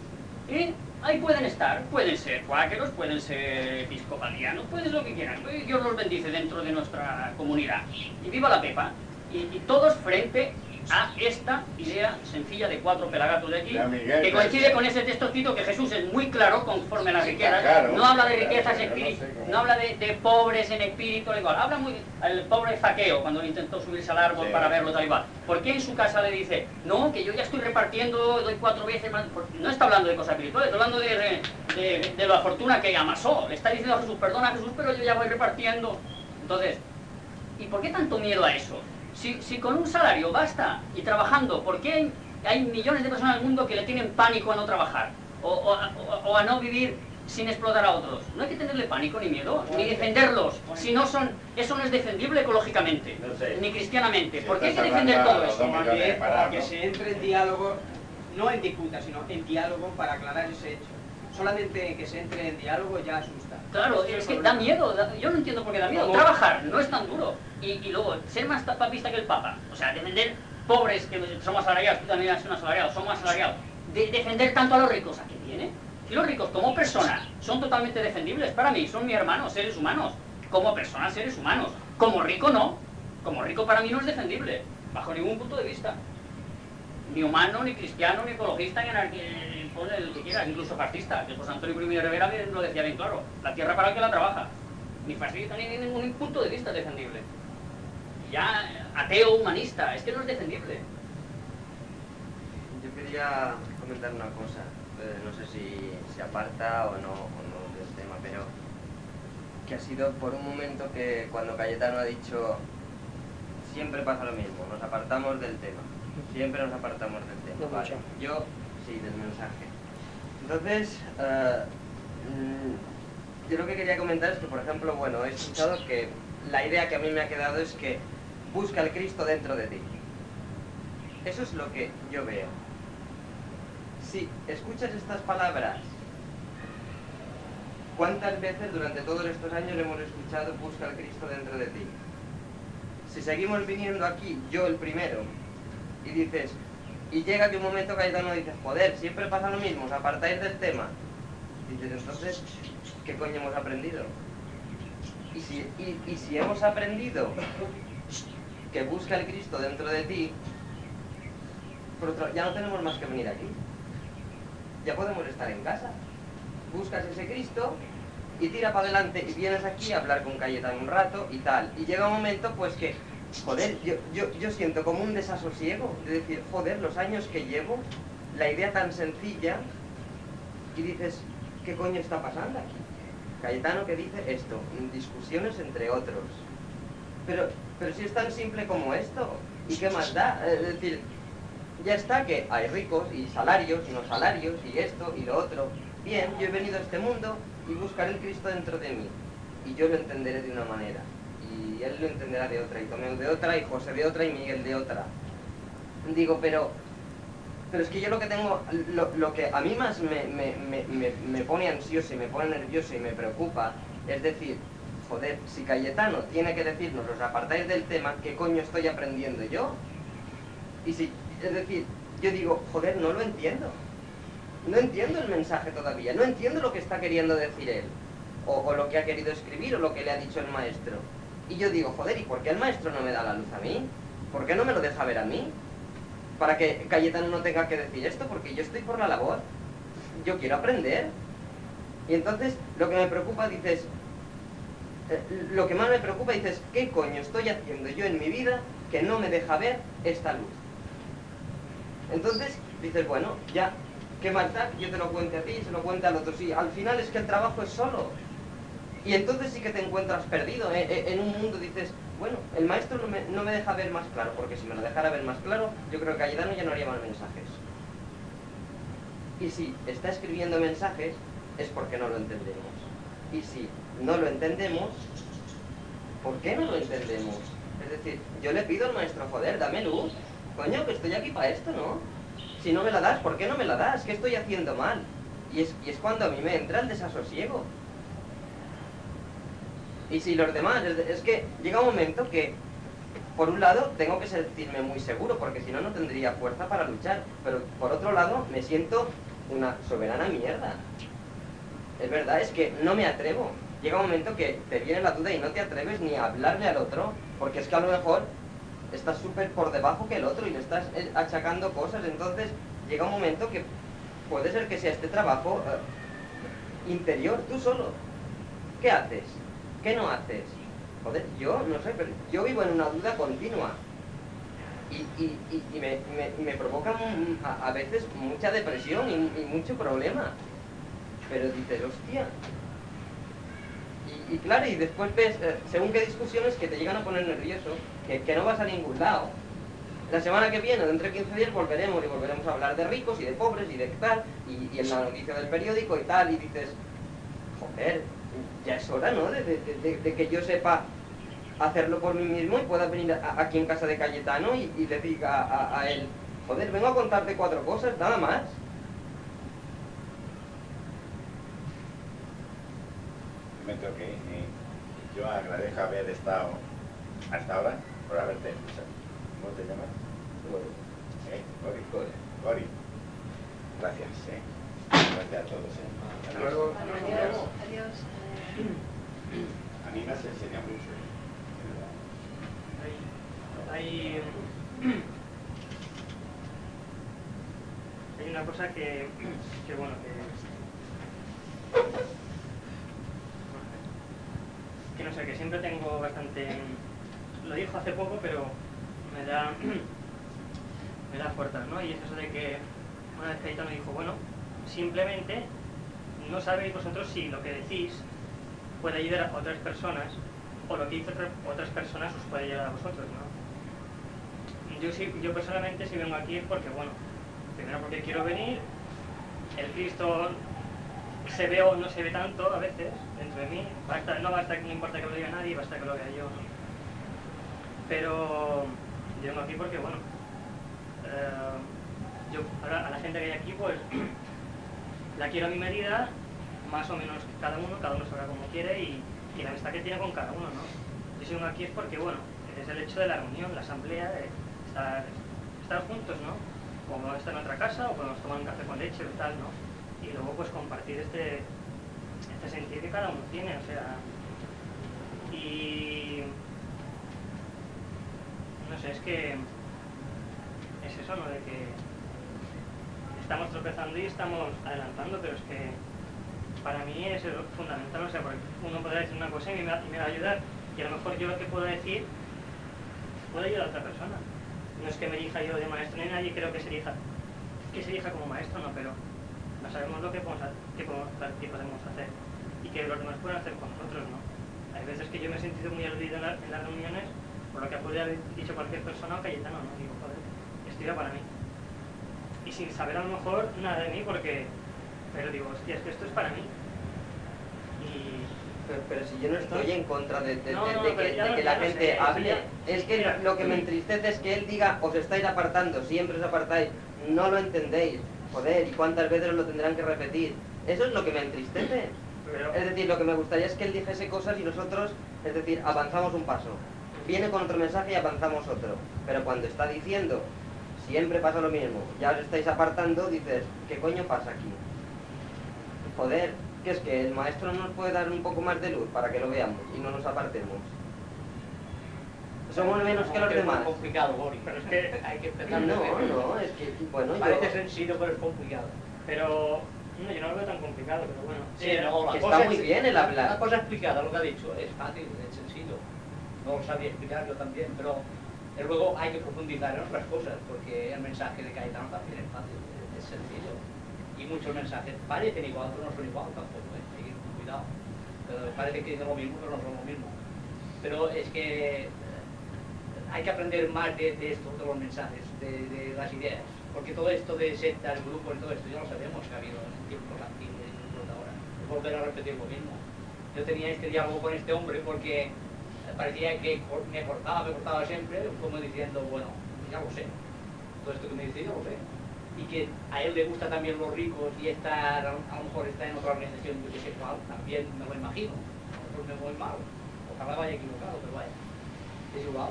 Y ahí pueden estar. Pueden ser cuáqueros, pueden ser episcopalianos, pueden lo que quieran. Dios los bendice dentro de nuestra comunidad. Y viva la Pepa. y todos frente a esta idea sencilla de cuatro pelagatos de aquí, que coincide con ese textocito que Jesús es muy claro conforme a las riquezas, no habla de riquezas espirituales, no habla de, pobres en espíritu, igual, habla muy, el pobre Zaqueo cuando intentó subirse al árbol para verlo tal igual, ¿por qué en su casa le dice, no, que yo ya estoy repartiendo, doy cuatro veces más, no está hablando de cosas espirituales, está hablando de, de, de la fortuna que amasó, le está diciendo a Jesús, perdona Jesús, pero yo ya voy repartiendo, entonces, ¿y por qué tanto miedo a eso? Si, con un salario basta y trabajando, ¿por qué hay, millones de personas en el mundo que le tienen pánico a no trabajar? O, a no vivir sin explotar a otros. No hay que tenerle pánico ni miedo, ni defenderlos. Si no son, eso no es defendible ecológicamente, ni cristianamente. ¿Por qué hay que defender todo eso? Para que se entre en diálogo, no en disputa, sino en diálogo para aclarar ese hecho. Solamente que se entre en diálogo ya asusta. Claro, es que da miedo, yo no entiendo por qué da miedo. Trabajar no es tan duro. Y, luego, ser más papista que el Papa. O sea, defender pobres, que somos asalariados, tú también eres un asalariado, somos asalariados. De, defender tanto a los ricos, ¿a qué viene? Y los ricos, como personas, son totalmente defendibles para mí, son mis hermanos, seres humanos. Como personas, seres humanos. Como rico, no. Como rico para mí no es defendible, bajo ningún punto de vista. Ni humano, ni cristiano, ni ecologista, ni anarquista, el que quiera, incluso fascista. Que José Antonio I de Rivera lo decía bien claro. La tierra para el que la trabaja. Ni fascista, ni, ni ningún punto de vista defendible ya ateo humanista, es que no es defendible. Yo quería comentar una cosa, eh, no sé si se aparta o no, o no del tema, pero que ha sido por un momento que cuando Cayetano ha dicho siempre pasa lo mismo, nos apartamos del tema, siempre nos apartamos del tema. Vale. Yo, sí, del mensaje. Entonces, eh, mm, yo lo que quería comentar es que, por ejemplo, bueno, he escuchado que la idea que a mí me ha quedado es que busca el Cristo dentro de ti. Eso es lo que yo veo. Si escuchas estas palabras, ¿cuántas veces durante todos estos años hemos escuchado busca el Cristo dentro de ti? Si seguimos viniendo aquí, yo el primero, y dices, y llega que un momento Caetano dices, joder, siempre pasa lo mismo, os apartáis del tema. Dices, entonces, ¿qué coño hemos aprendido? Y si, y si hemos aprendido que busca el Cristo dentro de ti, ya no tenemos más que venir aquí. Ya podemos estar en casa. Buscas ese Cristo y tira para adelante y vienes aquí a hablar con Cayetano un rato y tal. Y llega un momento pues que, joder, yo, yo, yo siento como un desasosiego de decir, joder, los años que llevo, la idea tan sencilla, y dices, ¿qué coño está pasando aquí? Cayetano que dice esto, discusiones entre otros. Pero pero si es tan simple como esto, ¿y qué más da? Es decir, ya está que hay ricos y salarios y no salarios y esto y lo otro. Bien, yo he venido a este mundo y buscaré el Cristo dentro de mí. Y yo lo entenderé de una manera. Y él lo entenderá de otra, y Tomeo de otra, y José de otra, y Miguel de otra. Digo, pero pero es que yo lo que tengo, lo, que a mí más me, me, pone ansioso y me pone nervioso y me preocupa, es decir, joder, si Cayetano tiene que decirnos, os apartáis del tema, ¿qué coño estoy aprendiendo yo? Y si, es decir, yo digo, joder, no lo entiendo. No entiendo el mensaje todavía, no entiendo lo que está queriendo decir él, o, lo que ha querido escribir, o lo que le ha dicho el maestro. Y yo digo, joder, ¿y por qué el maestro no me da la luz a mí? ¿Por qué no me lo deja ver a mí? Para que Cayetano no tenga que decir esto, porque yo estoy por la labor. Yo quiero aprender. Y entonces, lo que me preocupa, dices, eh, lo que más me preocupa dices, ¿qué coño estoy haciendo yo en mi vida que no me deja ver esta luz? Entonces dices, bueno, ya, ¿qué más da? Yo te lo cuente a ti, se lo cuente al otro. Sí, al final es que el trabajo es solo. Y entonces sí que te encuentras perdido. ¿eh? Eh, en un mundo dices, bueno, el maestro no me, no me, deja ver más claro, porque si me lo dejara ver más claro, yo creo que Ayudano ya no haría más mensajes. Y si está escribiendo mensajes, es porque no lo entendemos. Y si no lo entendemos, ¿por qué no lo entendemos? Es decir, yo le pido al maestro, joder, dame luz. Coño, que estoy aquí para esto, ¿no? Si no me la das, ¿por qué no me la das? ¿Qué estoy haciendo mal? Y es, y es cuando a mí me entra el desasosiego. Y si los demás, es, que llega un momento que, por un lado, tengo que sentirme muy seguro, porque si no, no tendría fuerza para luchar. Pero por otro lado, me siento una soberana mierda. Es verdad, es que no me atrevo. Llega un momento que te viene la duda y no te atreves ni a hablarle al otro, porque es que a lo mejor estás súper por debajo que el otro y le estás eh, achacando cosas. Entonces llega un momento que puede ser que sea este trabajo eh, interior, tú solo. ¿Qué haces? ¿Qué no haces? Joder, yo no sé, pero yo vivo en una duda continua. Y, y, y, me, me, me, provoca a, veces mucha depresión y, mucho problema. Pero dices, hostia. Y, y claro, y después ves, eh, según qué discusiones que te llegan a poner nervioso, que, que no vas a ningún lado. La semana que viene, dentro de 15 días, volveremos y volveremos a hablar de ricos y de pobres y de tal, y, y en la noticia del periódico y tal, y dices, joder, ya es hora, ¿no? De, de- de- de que yo sepa hacerlo por mí mismo y pueda venir a- aquí en casa de Cayetano y, y le diga a, a él, joder, vengo a contarte cuatro cosas, nada más. Me ir. y Yo agradezco haber estado hasta ahora por haberte escuchado. ¿Cómo te llamas? ¿Eh? Gori. Gori. Gracias, ¿eh? Gracias a todos, ¿eh? Hasta luego. Adiós. Adiós. A mí me has enseñado mucho. Hay, hay una cosa que, que bueno, que, que no sé, que siempre tengo bastante, lo dijo hace poco, pero me da, me da fuerzas, ¿no? Y es eso de que una vez Cayetano dijo, bueno, simplemente no sabéis vosotros si lo que decís puede ayudar a otras personas o lo que dicen otras- personas os puede ayudar a vosotros, ¿no? Yo, sí, yo personalmente si vengo aquí es porque, bueno, primero porque quiero venir, el Cristo se ve o no se ve tanto a veces dentro de mí, no basta que no importa que lo diga nadie, basta que lo vea yo, ¿no? Pero yo vengo aquí porque, bueno, eh, yo a la gente que hay aquí, pues la quiero a mi medida, más o menos cada uno, cada uno sabrá como quiere y, y la amistad que tiene con cada uno, ¿no? Yo si vengo aquí es porque, bueno, es el hecho de la reunión, la asamblea, de estar, estar juntos, ¿no? O podemos estar en otra casa, o podemos tomar un café con leche o tal, ¿no? Y luego pues compartir este, este sentir que cada uno tiene, o sea... Y... No sé, es que... Es eso, ¿no? De que estamos tropezando y estamos adelantando, pero es que para mí es fundamental, o sea, porque uno podrá decir una cosa y me, va, a ayudar, y a lo mejor yo lo que puedo decir puede ayudar a otra persona. No es que me elija yo de maestro ni nadie creo que se elija, que se elija como maestro, no, pero no sabemos lo que podemos, que podemos, que podemos hacer y que los demás pueden hacer con nosotros, ¿no? Hay veces que yo me he sentido muy aludido en, la- en las reuniones por lo que puede haber dicho cualquier persona o Cayetano, ¿no? Digo, joder, esto era para mí. Y sin saber a lo mejor nada de mí porque... Pero digo, hostia, es que esto es para mí. Y... Pero, pero si yo no estoy en contra de, de- No, de- no, de pero que, la gente sé, hable, ya- es que mira. lo que me entristece es que él diga, os estáis apartando, siempre os apartáis, no lo entendéis, joder, y cuántas veces lo tendrán que repetir. Eso es lo que me entristece. Pero- Es decir, lo que me gustaría es que él dijese cosas y nosotros, es decir, avanzamos un paso. Viene con otro mensaje y avanzamos otro. Pero cuando está diciendo, siempre pasa lo mismo, ya os estáis apartando, dices, ¿qué coño pasa aquí? Joder, que es que el maestro nos puede dar un poco más de luz para que lo veamos y no nos apartemos. Somos menos que los Es demás. complicado, Gori. Pero es que- hay que empezar No, no, es que, bueno, yo... Parece sencillo, pero es complicado. Pero... No, yo no lo veo tan complicado, pero bueno. Sí, no, la que cosa está es- muy bien el hablar. Una cosa explicada, lo que ha dicho, es fácil, es sencillo. No lo sabía explicar yo también, pero luego hay que profundizar en otras cosas, porque el mensaje de Caetano también es fácil, es, es sencillo. Y muchos mensajes parecen igual, pero no son igual tampoco, ¿eh? hay que ir con cuidado. Eh, parece que dicen lo mismo, pero no son lo mismo. Pero es que eh, hay que aprender más de, de esto, de los mensajes, de, las ideas. Porque todo esto de sectas, grupos y todo esto ya lo sabemos que ha habido en tiempos antiguos y en tiempos de ahora. Volver a repetir lo mismo. Yo tenía este diálogo con este hombre porque parecía que me cortaba, me cortaba siempre, como diciendo, bueno, ya lo sé, todo esto que me dice, ya lo sé. Y que a él le gusta también los ricos y estar, a lo mejor está en otra organización, yo que sé cuál, también me lo imagino, mejor me voy mal, ojalá vaya equivocado, pero vaya, es igual.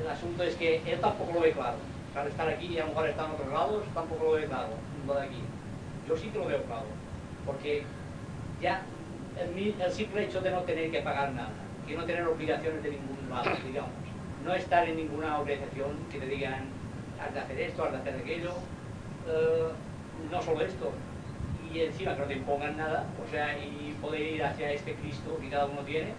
El asunto es que él tampoco lo ve claro. Al estar aquí y a lo mejor está en otros lados, tampoco lo ve claro, lo de aquí. Yo sí que lo veo claro, porque ya el, simple hecho de no tener que pagar nada, y no tener obligaciones de ningún lado, digamos, no estar en ninguna organización que te digan, has de hacer esto, has de hacer aquello, eh, no solo esto, y encima que no te impongan nada, o sea, y poder ir hacia este Cristo que cada uno tiene,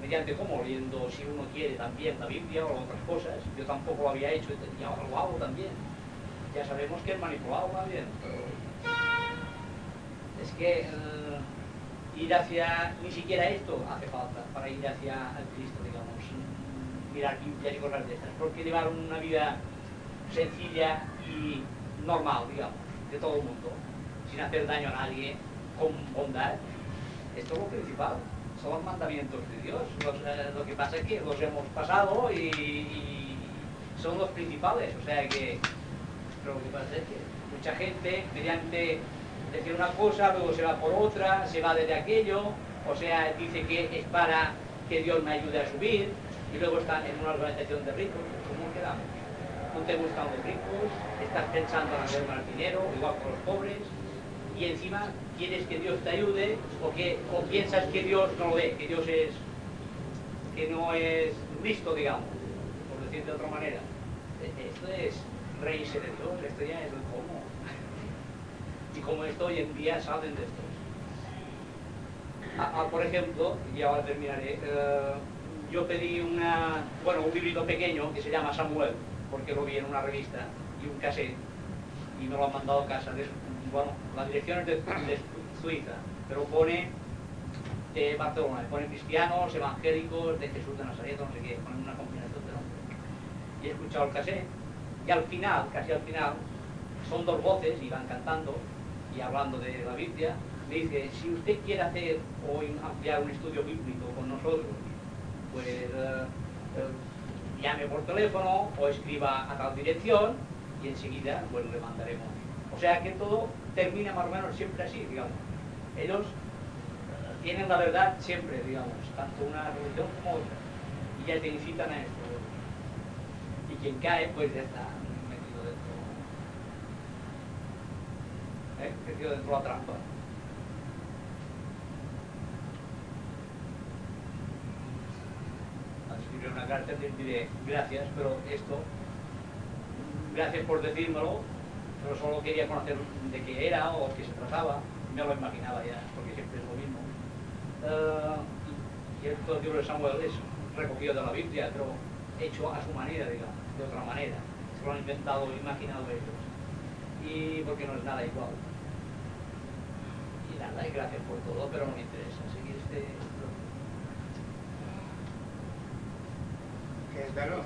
mediante cómo, leyendo si uno quiere también la Biblia o otras cosas, yo tampoco lo había hecho y ahora lo hago también. Ya sabemos que es manipulado también, es que eh, ir hacia, ni siquiera esto hace falta para ir hacia el Cristo, digamos, mirar Biblia y cosas de estas, porque llevar una vida sencilla y normal, digamos, de todo el mundo, sin hacer daño a nadie, con bondad, esto es lo principal, son los mandamientos de Dios, los, eh, lo que pasa es que los hemos pasado y, y son los principales, o sea que, lo que pasa es que mucha gente, mediante decir una cosa, luego se va por otra, se va desde aquello, o sea, dice que es para que Dios me ayude a subir, y luego está en una organización de ricos, ¿cómo quedamos? No te gustan los ricos, estás pensando en hacer más dinero, igual que los pobres, y encima quieres que Dios te ayude, o, que, o piensas que Dios no lo ve, que Dios es, que no es listo, digamos, por decir de otra manera. E- Esto es reírse de Dios, esto ya es el cómo. Y como esto hoy en día salen de estos. Por ejemplo, y ahora terminaré, eh, yo pedí una, bueno, un librito pequeño que se llama Samuel, porque lo vi en una revista, y un cassette, y me lo han mandado a casa. bueno, la dirección es de, Suiza, pero pone de Barcelona, pone cristianos, evangélicos, de Jesús de Nazaret, no sé qué, ponen una combinación de nombres. Y he escuchado el cassette, y al final, casi al final, son dos voces y van cantando y hablando de la Biblia. Me dice, si usted quiere hacer o ampliar un estudio bíblico con nosotros, pues eh, eh, llame por teléfono o escriba a tal dirección y enseguida pues le mandaremos. O sea que todo termina más o menos siempre así, digamos. Ellos eh, tienen la verdad siempre, digamos, tanto una religión como otra. Y ya te incitan a esto. Y quien cae, pues ya está metido dentro. ¿eh? Metido dentro de la trampa. Al escribir una carta les diré gracias, pero esto, gracias por decírmelo, pero solo quería conocer de qué era o qué se trataba, me lo imaginaba ya, porque siempre es lo mismo. Eh, y el libro de Samuel es recogido de la Biblia, pero hecho a su manera, digamos, de otra manera. Se lo han inventado, imaginado ellos. Y porque no es nada igual. Y nada, y gracias por todo, pero no me interesa este... Que claro,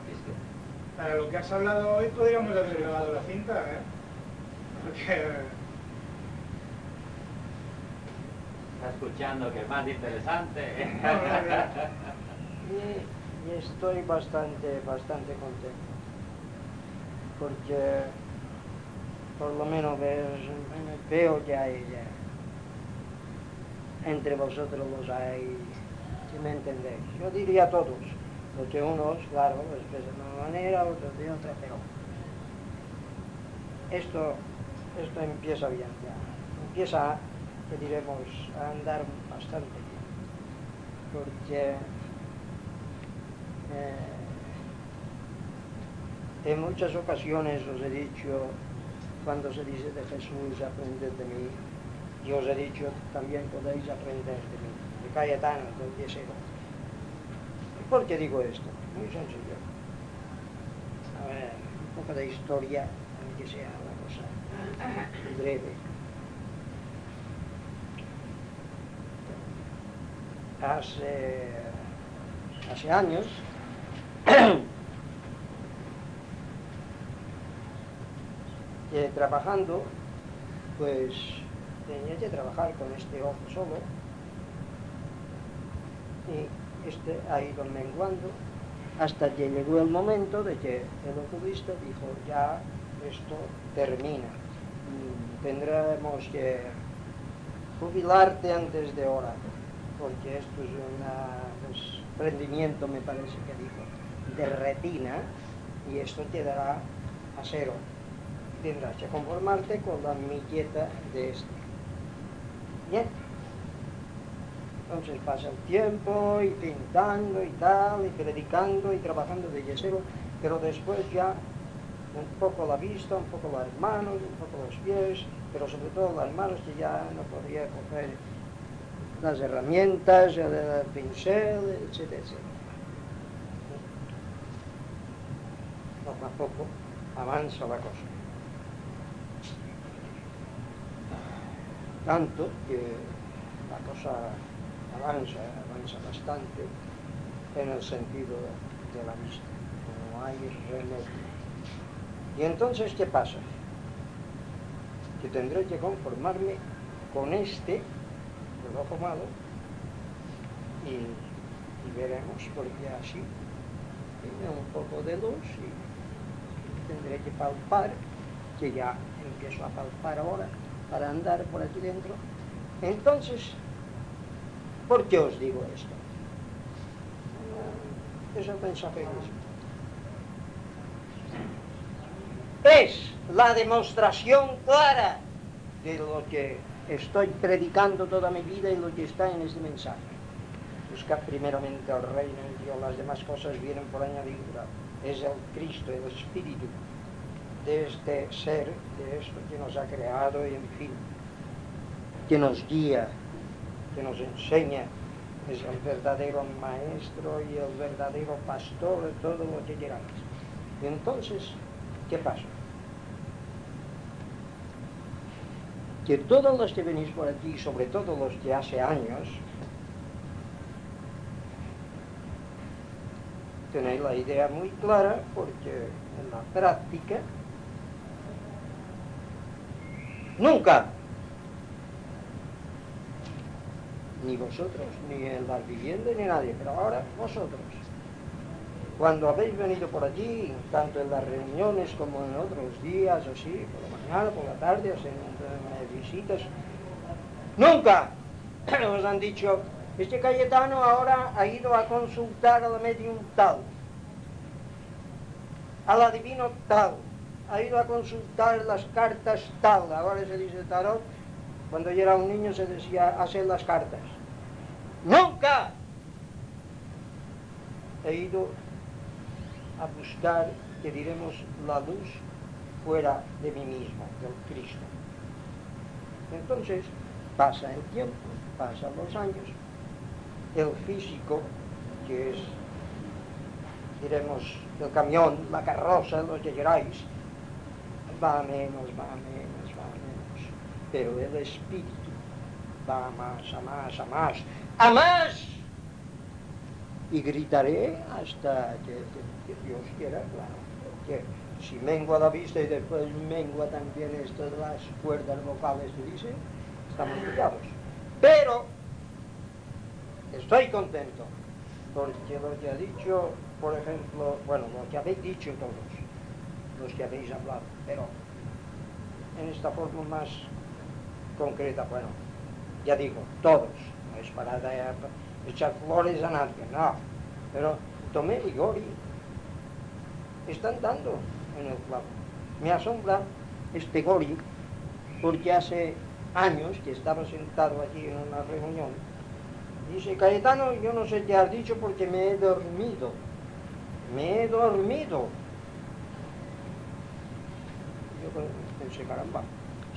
para lo que has hablado hoy podríamos haber grabado la cinta, ¿eh? Porque Está escuchando que es más interesante. Y, y estoy bastante, bastante contento. Porque por lo menos ves- veo que hay ya, entre vosotros los hay, si me entendéis. Yo diría todos, porque unos, claro, lo expresan de una manera, otros de otra, pero esto, esto empieza bien ya, empieza, que diremos, a andar bastante bien, porque eh, en muchas ocasiones os he dicho, cuando se dice de Jesús, aprended de mí, y os he dicho, también podéis aprender de mí, de Cayetano, del 18 por qué digo esto? Muy sencillo. A ver, un poco de historia, aunque sea una cosa breve. Hace, hace años, que trabajando, pues tenía que trabajar con este ojo solo. Y este ha ido menguando hasta que llegó el momento de que el oculista dijo, ya esto termina, tendremos que jubilarte antes de hora, porque esto es un desprendimiento, me parece que dijo, de retina, y esto te dará a cero. Tendrás que conformarte con la milleta de este. Bien. Entonces pasa el tiempo y pintando y tal, y predicando y trabajando de yesero, pero después ya un poco la vista, un poco las manos, un poco los pies, pero sobre todo las manos que ya no podía coger las herramientas, el pincel, etcétera, etcétera. Poco a poco avanza la cosa. Tanto que la cosa avanza, avanza bastante en el sentido de la vista, no hay remedio. Y entonces, ¿qué pasa? Que tendré que conformarme con este, el ojo malo, y, y veremos, porque así tiene un poco de luz y tendré que palpar, que ya empiezo a palpar ahora, para andar por aquí dentro. Entonces, ¿por qué os digo esto? Es el mensajerismo. Es la demostración clara de lo que estoy predicando toda mi vida y lo que está en este mensaje. Busca primeramente el reino de Dios, las demás cosas vienen por añadidura. Es el Cristo, el Espíritu de este ser, de esto que nos ha creado y en fin, que nos guía, que nos enseña, es el verdadero maestro y el verdadero pastor de todo lo que queramos. Entonces, ¿qué pasa? Que todos los que venís por aquí, sobre todo los que hace años, tenéis la idea muy clara porque en la práctica nunca ni vosotros, ni el viviente, ni nadie, pero ahora vosotros. Cuando habéis venido por allí, tanto en las reuniones como en otros días, así, por la mañana, por la tarde, en visitas, nunca os han dicho, este Cayetano ahora ha ido a consultar a la medium tal, al adivino tal, ha ido a consultar las cartas tal, ahora se dice tarot, cuando yo era un niño se decía hacer las cartas. Nunca he ido a buscar, que diremos, la luz fuera de mí mismo, del Cristo. Entonces, pasa el tiempo, pasan los años, el físico, que es, diremos, el camión, la carroza, lo que queráis, va menos, va menos, va menos. Pero el espíritu va más, a más, a más, a más. Y gritaré hasta que, Dios quiera, claro. Porque si mengua la vista y después mengua también esto de las cuerdas vocales que dice, estamos pillados. Pero estoy contento, porque lo que ha dicho, por ejemplo, bueno, lo que habéis dicho todos, los que habéis hablado, pero en esta forma más concreta, bueno, ya digo, todos, no es para echar flores a nadie, no, pero Tomé y Gori están dando en el clavo. Me asombra este Gori, porque hace años que estaba sentado allí en una reunión, dice, Cayetano, yo no sé qué has dicho porque me he dormido, me he dormido. Yo pensé, caramba,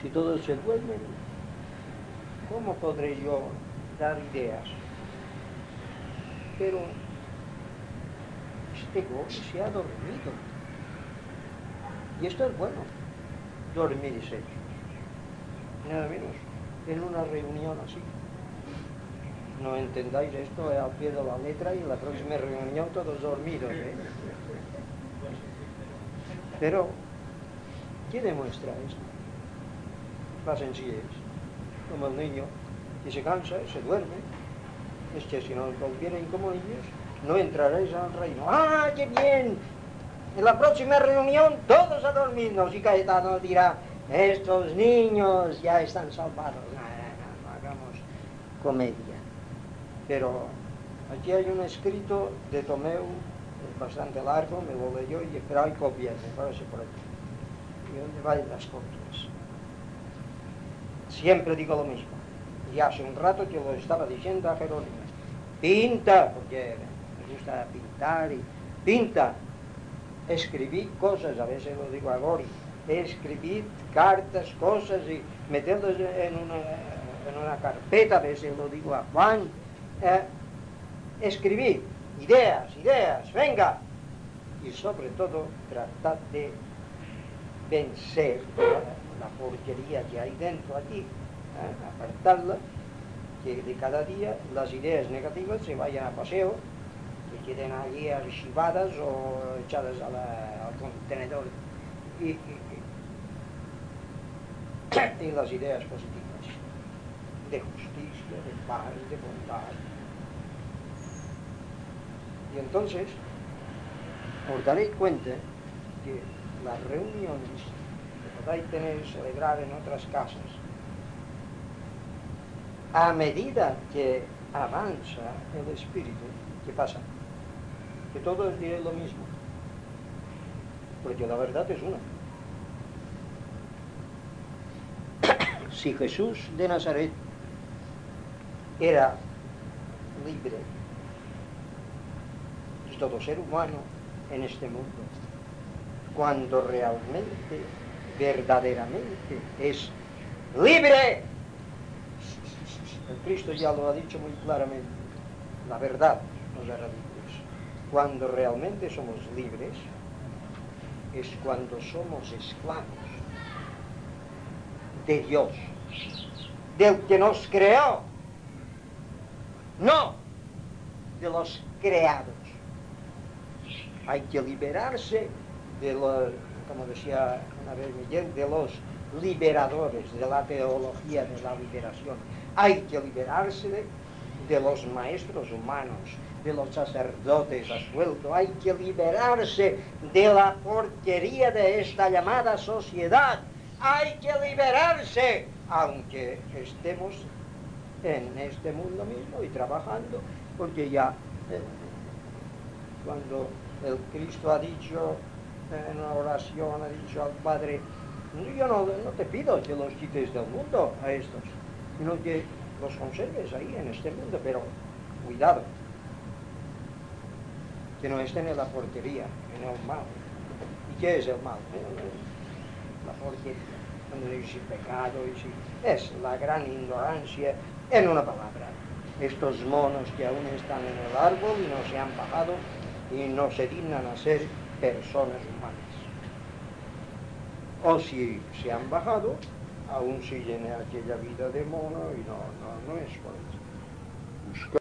si todos se duermen, ¿cómo podré yo dar ideas? Pero este Gobi se ha dormido. Y esto es bueno, dormirse. Nada menos, en una reunión así. No entendáis esto al pie de la letra y en la próxima reunión todos dormidos. ¿eh? Pero, ¿qué demuestra esto? La sencillez. Como el niño que se cansa, se duerme, es que si no volvieren como ellos, no entraréis al reino. ¡Ah, qué bien! En la próxima reunión todos a dormirnos y Caetano dirá, estos niños ya están salvados. No, no, no, hagamos comedia. Pero aquí hay un escrito de Tomeu, bastante largo, me lo leyó, y, pero hay copias, me parece por aquí. ¿Y dónde van las copias? Siempre digo lo mismo. Y hace un rato que lo estaba diciendo a Jerónimo. Pinta, porque me gusta pintar y pinta. Escribí cosas, a veces lo digo a Gori, escribir cartas, cosas y meterlas en una, en una carpeta, a veces lo digo a Juan. Eh, escribir ideas, ideas, venga. Y sobre todo tratar de vencer la, porquería que hay dentro aquí, apartarla, que de cada día las ideas negativas se vayan a paseo, que queden allí archivadas o echadas al contenedor. Y- y las ideas positivas, de justicia, de paz, de bondad. Y entonces os daréis cuenta que las reuniones que podáis tener, celebrar en otras casas, a medida que avanza el espíritu, ¿qué pasa? Que todos diréis lo mismo. Porque la verdad es una. Si Jesús de Nazaret era libre, todo ser humano en este mundo, cuando realmente, verdaderamente es libre, el Cristo ya lo ha dicho muy claramente, la verdad nos hará libres. Cuando realmente somos libres es cuando somos esclavos de Dios, del que nos creó, no de los creados. Hay que liberarse de los, como decía una vez Miguel, de los liberadores de la teología de la liberación. Hay que liberarse de, los maestros humanos, de los sacerdotes a. Hay que liberarse de la porquería de esta llamada sociedad. Hay que liberarse, aunque estemos en este mundo mismo y trabajando, porque ya eh, cuando el Cristo ha dicho en una oración, ha dicho al Padre, yo no, no te pido que los quites del mundo a estos, sino que los conserves ahí en este mundo, pero cuidado, que no estén en la porquería, en el mal. ¿Y qué es el mal? La porquería, cuando dice pecado, si, es la gran ignorancia, en una palabra. Estos monos que aún están en el árbol y no se han bajado y no se dignan a ser personas humanas. O si se han bajado, aún siguen en aquella vida de mono y no, no, no es por eso.